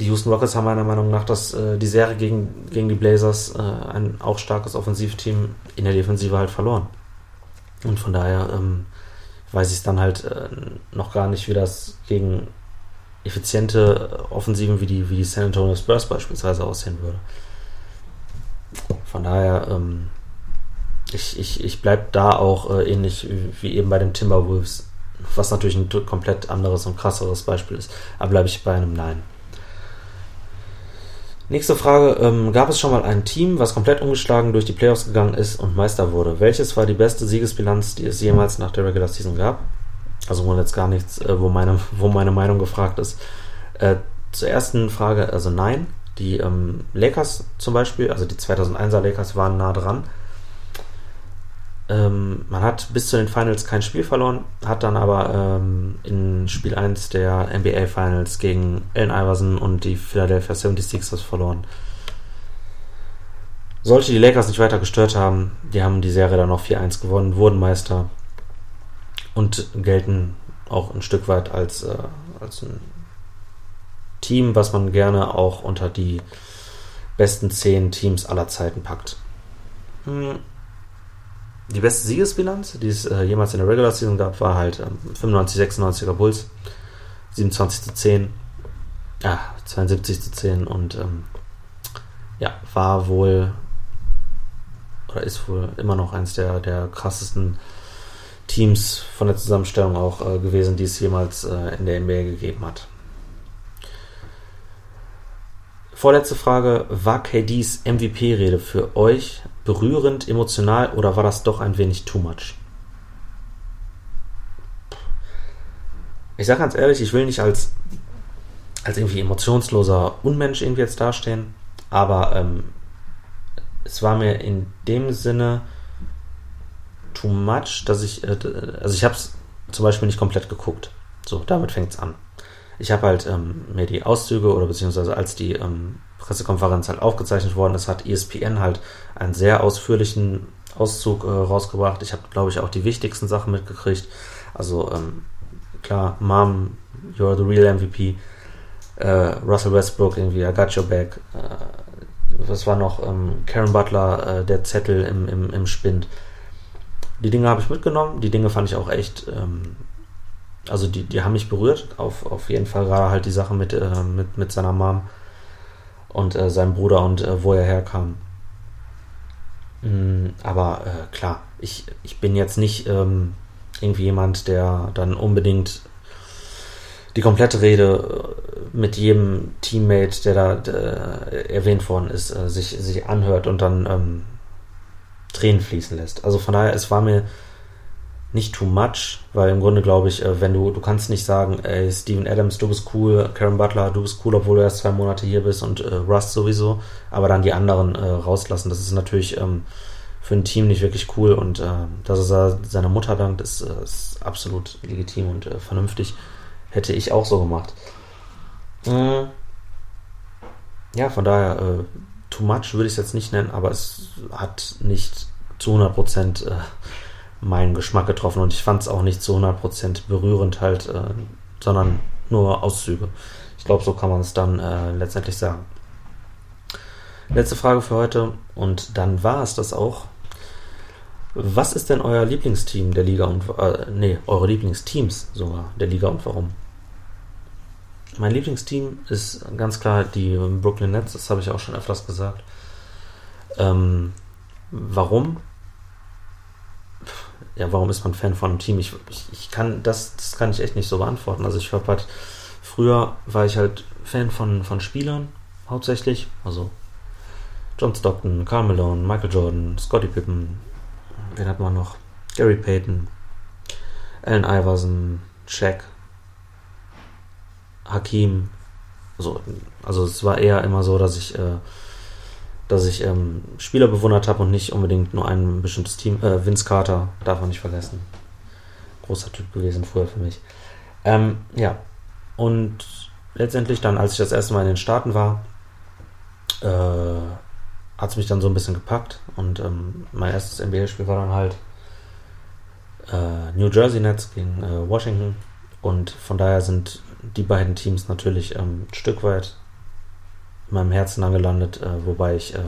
Speaker 1: Die Houston Rockets haben meiner Meinung nach das, äh, die Serie gegen, gegen die Blazers, äh, ein auch starkes Offensivteam, in der Defensive halt verloren. Und von daher ähm, weiß ich dann halt äh, noch gar nicht, wie das gegen effiziente Offensiven wie die, wie die San Antonio Spurs beispielsweise aussehen würde. Von daher, ähm, ich, ich, ich bleibe da auch äh, ähnlich wie eben bei den Timberwolves, was natürlich ein komplett anderes und krasseres Beispiel ist, aber bleibe ich bei einem Nein. Nächste Frage. Ähm, gab es schon mal ein Team, was komplett ungeschlagen durch die Playoffs gegangen ist und Meister wurde? Welches war die beste Siegesbilanz, die es jemals nach der Regular Season gab? Also wohl jetzt gar nichts, äh, wo, meine, (laughs) wo meine Meinung gefragt ist. Äh, zur ersten Frage, also nein. Die ähm, Lakers zum Beispiel, also die 2001er Lakers waren nah dran. Ähm, man hat bis zu den Finals kein Spiel verloren, hat dann aber ähm, in Spiel 1 der NBA Finals gegen Allen Iverson und die Philadelphia 76ers verloren. Sollte die Lakers nicht weiter gestört haben, die haben die Serie dann noch 4-1 gewonnen, wurden Meister und gelten auch ein Stück weit als, äh, als ein Team, was man gerne auch unter die besten 10 Teams aller Zeiten packt. Hm die beste Siegesbilanz, die es äh, jemals in der Regular Season gab, war halt ähm, 95, 96er Bulls, 27 zu 10, ja, 72 zu 10 und ähm, ja, war wohl oder ist wohl immer noch eins der, der krassesten Teams von der Zusammenstellung auch äh, gewesen, die es jemals äh, in der NBA gegeben hat. Vorletzte Frage, war KDs MVP-Rede für euch berührend, emotional oder war das doch ein wenig too much? Ich sage ganz ehrlich, ich will nicht als, als irgendwie emotionsloser Unmensch irgendwie jetzt dastehen, aber ähm, es war mir in dem Sinne too much, dass ich, äh, also ich habe es zum Beispiel nicht komplett geguckt. So, damit fängt es an. Ich habe halt ähm, mir die Auszüge oder beziehungsweise als die ähm, Pressekonferenz halt aufgezeichnet worden ist, hat ESPN halt einen sehr ausführlichen Auszug äh, rausgebracht. Ich habe, glaube ich, auch die wichtigsten Sachen mitgekriegt. Also ähm, klar, Mom, you're the real MVP. Äh, Russell Westbrook irgendwie, I got your back. Äh, was war noch? Ähm, Karen Butler, äh, der Zettel im, im, im Spind. Die Dinge habe ich mitgenommen. Die Dinge fand ich auch echt, ähm, also die, die haben mich berührt. Auf, auf jeden Fall gerade halt die Sache mit, äh, mit, mit seiner Mom und äh, seinem Bruder und äh, wo er herkam. Mm, aber äh, klar, ich, ich bin jetzt nicht ähm, irgendwie jemand, der dann unbedingt die komplette Rede äh, mit jedem Teammate, der da der, erwähnt worden ist, äh, sich, sich anhört und dann ähm, Tränen fließen lässt. Also von daher, es war mir nicht too much, weil im Grunde glaube ich, äh, wenn du, du kannst nicht sagen, ey, Steven Adams, du bist cool, Karen Butler, du bist cool, obwohl du erst zwei Monate hier bist und äh, Rust sowieso, aber dann die anderen äh, rauslassen. Das ist natürlich ähm, für ein Team nicht wirklich cool und äh, dass er seiner Mutter dankt, ist, äh, ist absolut legitim und äh, vernünftig. Hätte ich auch so gemacht. Äh, ja, von daher, äh, too much würde ich es jetzt nicht nennen, aber es hat nicht zu 100 Prozent äh, meinen Geschmack getroffen und ich fand es auch nicht zu 100% berührend halt, äh, sondern nur Auszüge. Ich glaube, so kann man es dann äh, letztendlich sagen. Letzte Frage für heute und dann war es das auch. Was ist denn euer Lieblingsteam der Liga und äh, nee, eure Lieblingsteams sogar der Liga und warum? Mein Lieblingsteam ist ganz klar die Brooklyn Nets, das habe ich auch schon öfters gesagt. Ähm, warum? Ja, warum ist man Fan von einem Team? Ich, ich, ich, kann das, das kann ich echt nicht so beantworten. Also ich habe halt, früher war ich halt Fan von, von Spielern hauptsächlich. Also John Stockton, Carl Malone, Michael Jordan, Scottie Pippen, wen hat man noch? Gary Payton, Allen Iverson, Shaq, Hakim. So, also es war eher immer so, dass ich, äh, dass ich ähm, Spieler bewundert habe und nicht unbedingt nur ein bestimmtes Team. Äh, Vince Carter darf man nicht vergessen. Großer Typ gewesen früher für mich. Ähm, ja, und letztendlich dann, als ich das erste Mal in den Staaten war, äh, hat es mich dann so ein bisschen gepackt und ähm, mein erstes NBA-Spiel war dann halt äh, New Jersey Nets gegen äh, Washington und von daher sind die beiden Teams natürlich ähm, ein Stück weit in meinem Herzen angelandet, äh, wobei ich äh,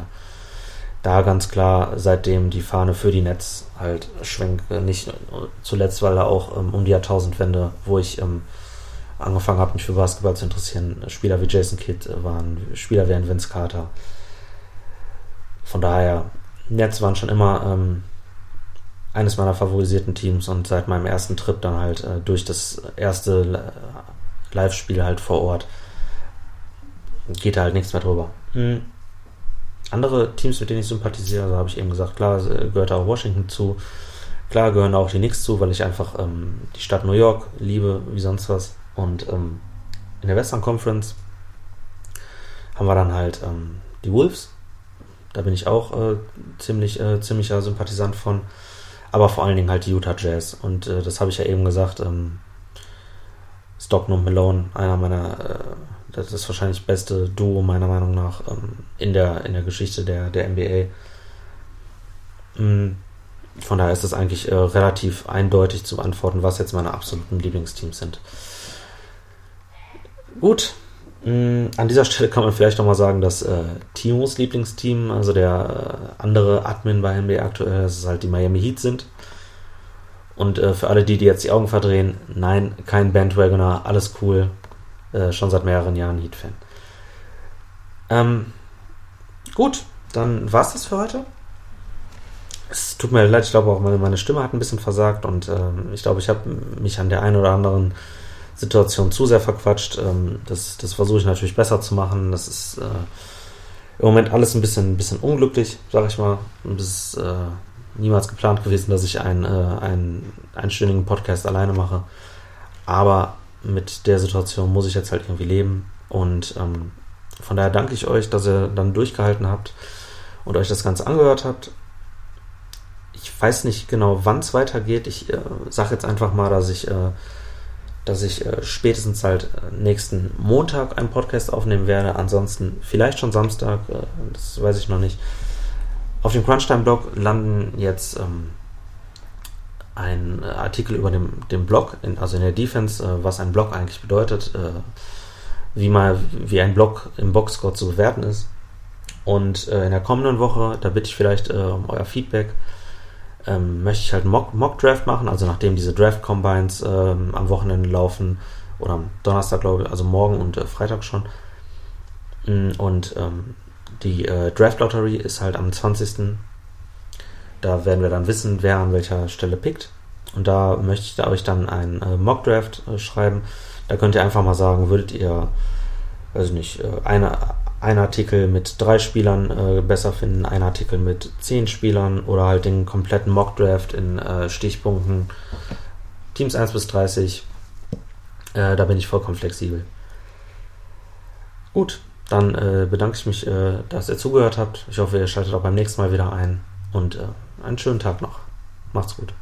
Speaker 1: da ganz klar seitdem die Fahne für die Nets halt schwenke, nicht zuletzt, weil da auch ähm, um die Jahrtausendwende, wo ich ähm, angefangen habe, mich für Basketball zu interessieren, Spieler wie Jason Kidd waren, Spieler wie Vince Carter, von daher, Nets waren schon immer ähm, eines meiner favorisierten Teams und seit meinem ersten Trip dann halt äh, durch das erste Live-Spiel halt vor Ort geht da halt nichts mehr drüber. Mhm. Andere Teams, mit denen ich sympathisiere, also habe ich eben gesagt, klar gehört auch Washington zu. Klar gehören auch die Knicks zu, weil ich einfach ähm, die Stadt New York liebe, wie sonst was. Und ähm, in der Western Conference haben wir dann halt ähm, die Wolves, da bin ich auch äh, ziemlich, äh, ziemlicher Sympathisant von. Aber vor allen Dingen halt die Utah Jazz. Und äh, das habe ich ja eben gesagt. Ähm, Stockton und Malone, einer meiner, äh, das ist wahrscheinlich beste Duo meiner Meinung nach ähm, in, der, in der Geschichte der, der NBA. Mhm. Von daher ist es eigentlich äh, relativ eindeutig zu beantworten, was jetzt meine absoluten Lieblingsteams sind. Gut, Mm, an dieser Stelle kann man vielleicht nochmal sagen, dass äh, Timos Lieblingsteam, also der äh, andere Admin bei NBA aktuell, dass es halt die Miami Heat sind. Und äh, für alle die, die jetzt die Augen verdrehen, nein, kein Bandwagoner, alles cool. Äh, schon seit mehreren Jahren Heat-Fan. Ähm, gut, dann war's das für heute. Es tut mir leid, ich glaube auch meine, meine Stimme hat ein bisschen versagt und ähm, ich glaube, ich habe mich an der einen oder anderen Situation zu sehr verquatscht. Ähm, das, das versuche ich natürlich besser zu machen. Das ist äh, im Moment alles ein bisschen, ein bisschen unglücklich, sage ich mal. Es ist äh, niemals geplant gewesen, dass ich einen, äh, einen einstündigen Podcast alleine mache. Aber mit der Situation muss ich jetzt halt irgendwie leben. Und ähm, von daher danke ich euch, dass ihr dann durchgehalten habt und euch das Ganze angehört habt. Ich weiß nicht genau, wann es weitergeht. Ich äh, sage jetzt einfach mal, dass ich äh, dass ich äh, spätestens halt äh, nächsten Montag einen Podcast aufnehmen werde. Ansonsten vielleicht schon Samstag, äh, das weiß ich noch nicht. Auf dem Crunchtime-Blog landen jetzt ähm, ein Artikel über dem, dem Blog, in, also in der Defense, äh, was ein Blog eigentlich bedeutet, äh, wie mal wie ein Blog im Boxscore zu bewerten ist. Und äh, in der kommenden Woche, da bitte ich vielleicht um euer Feedback ähm, möchte ich halt Mock, Mock Draft machen, also nachdem diese Draft Combines ähm, am Wochenende laufen oder am Donnerstag glaube ich, also morgen und äh, Freitag schon. Mm, und ähm, die äh, Draft Lottery ist halt am 20. Da werden wir dann wissen, wer an welcher Stelle pickt. Und da möchte ich euch dann einen äh, Mock Draft äh, schreiben. Da könnt ihr einfach mal sagen, würdet ihr, weiß ich nicht, äh, eine, ein Artikel mit drei Spielern äh, besser finden, ein Artikel mit zehn Spielern oder halt den kompletten Mockdraft in äh, Stichpunkten. Teams 1 bis 30. Äh, da bin ich vollkommen flexibel. Gut, dann äh, bedanke ich mich, äh, dass ihr zugehört habt. Ich hoffe, ihr schaltet auch beim nächsten Mal wieder ein und einen schönen Tag noch. Macht's gut.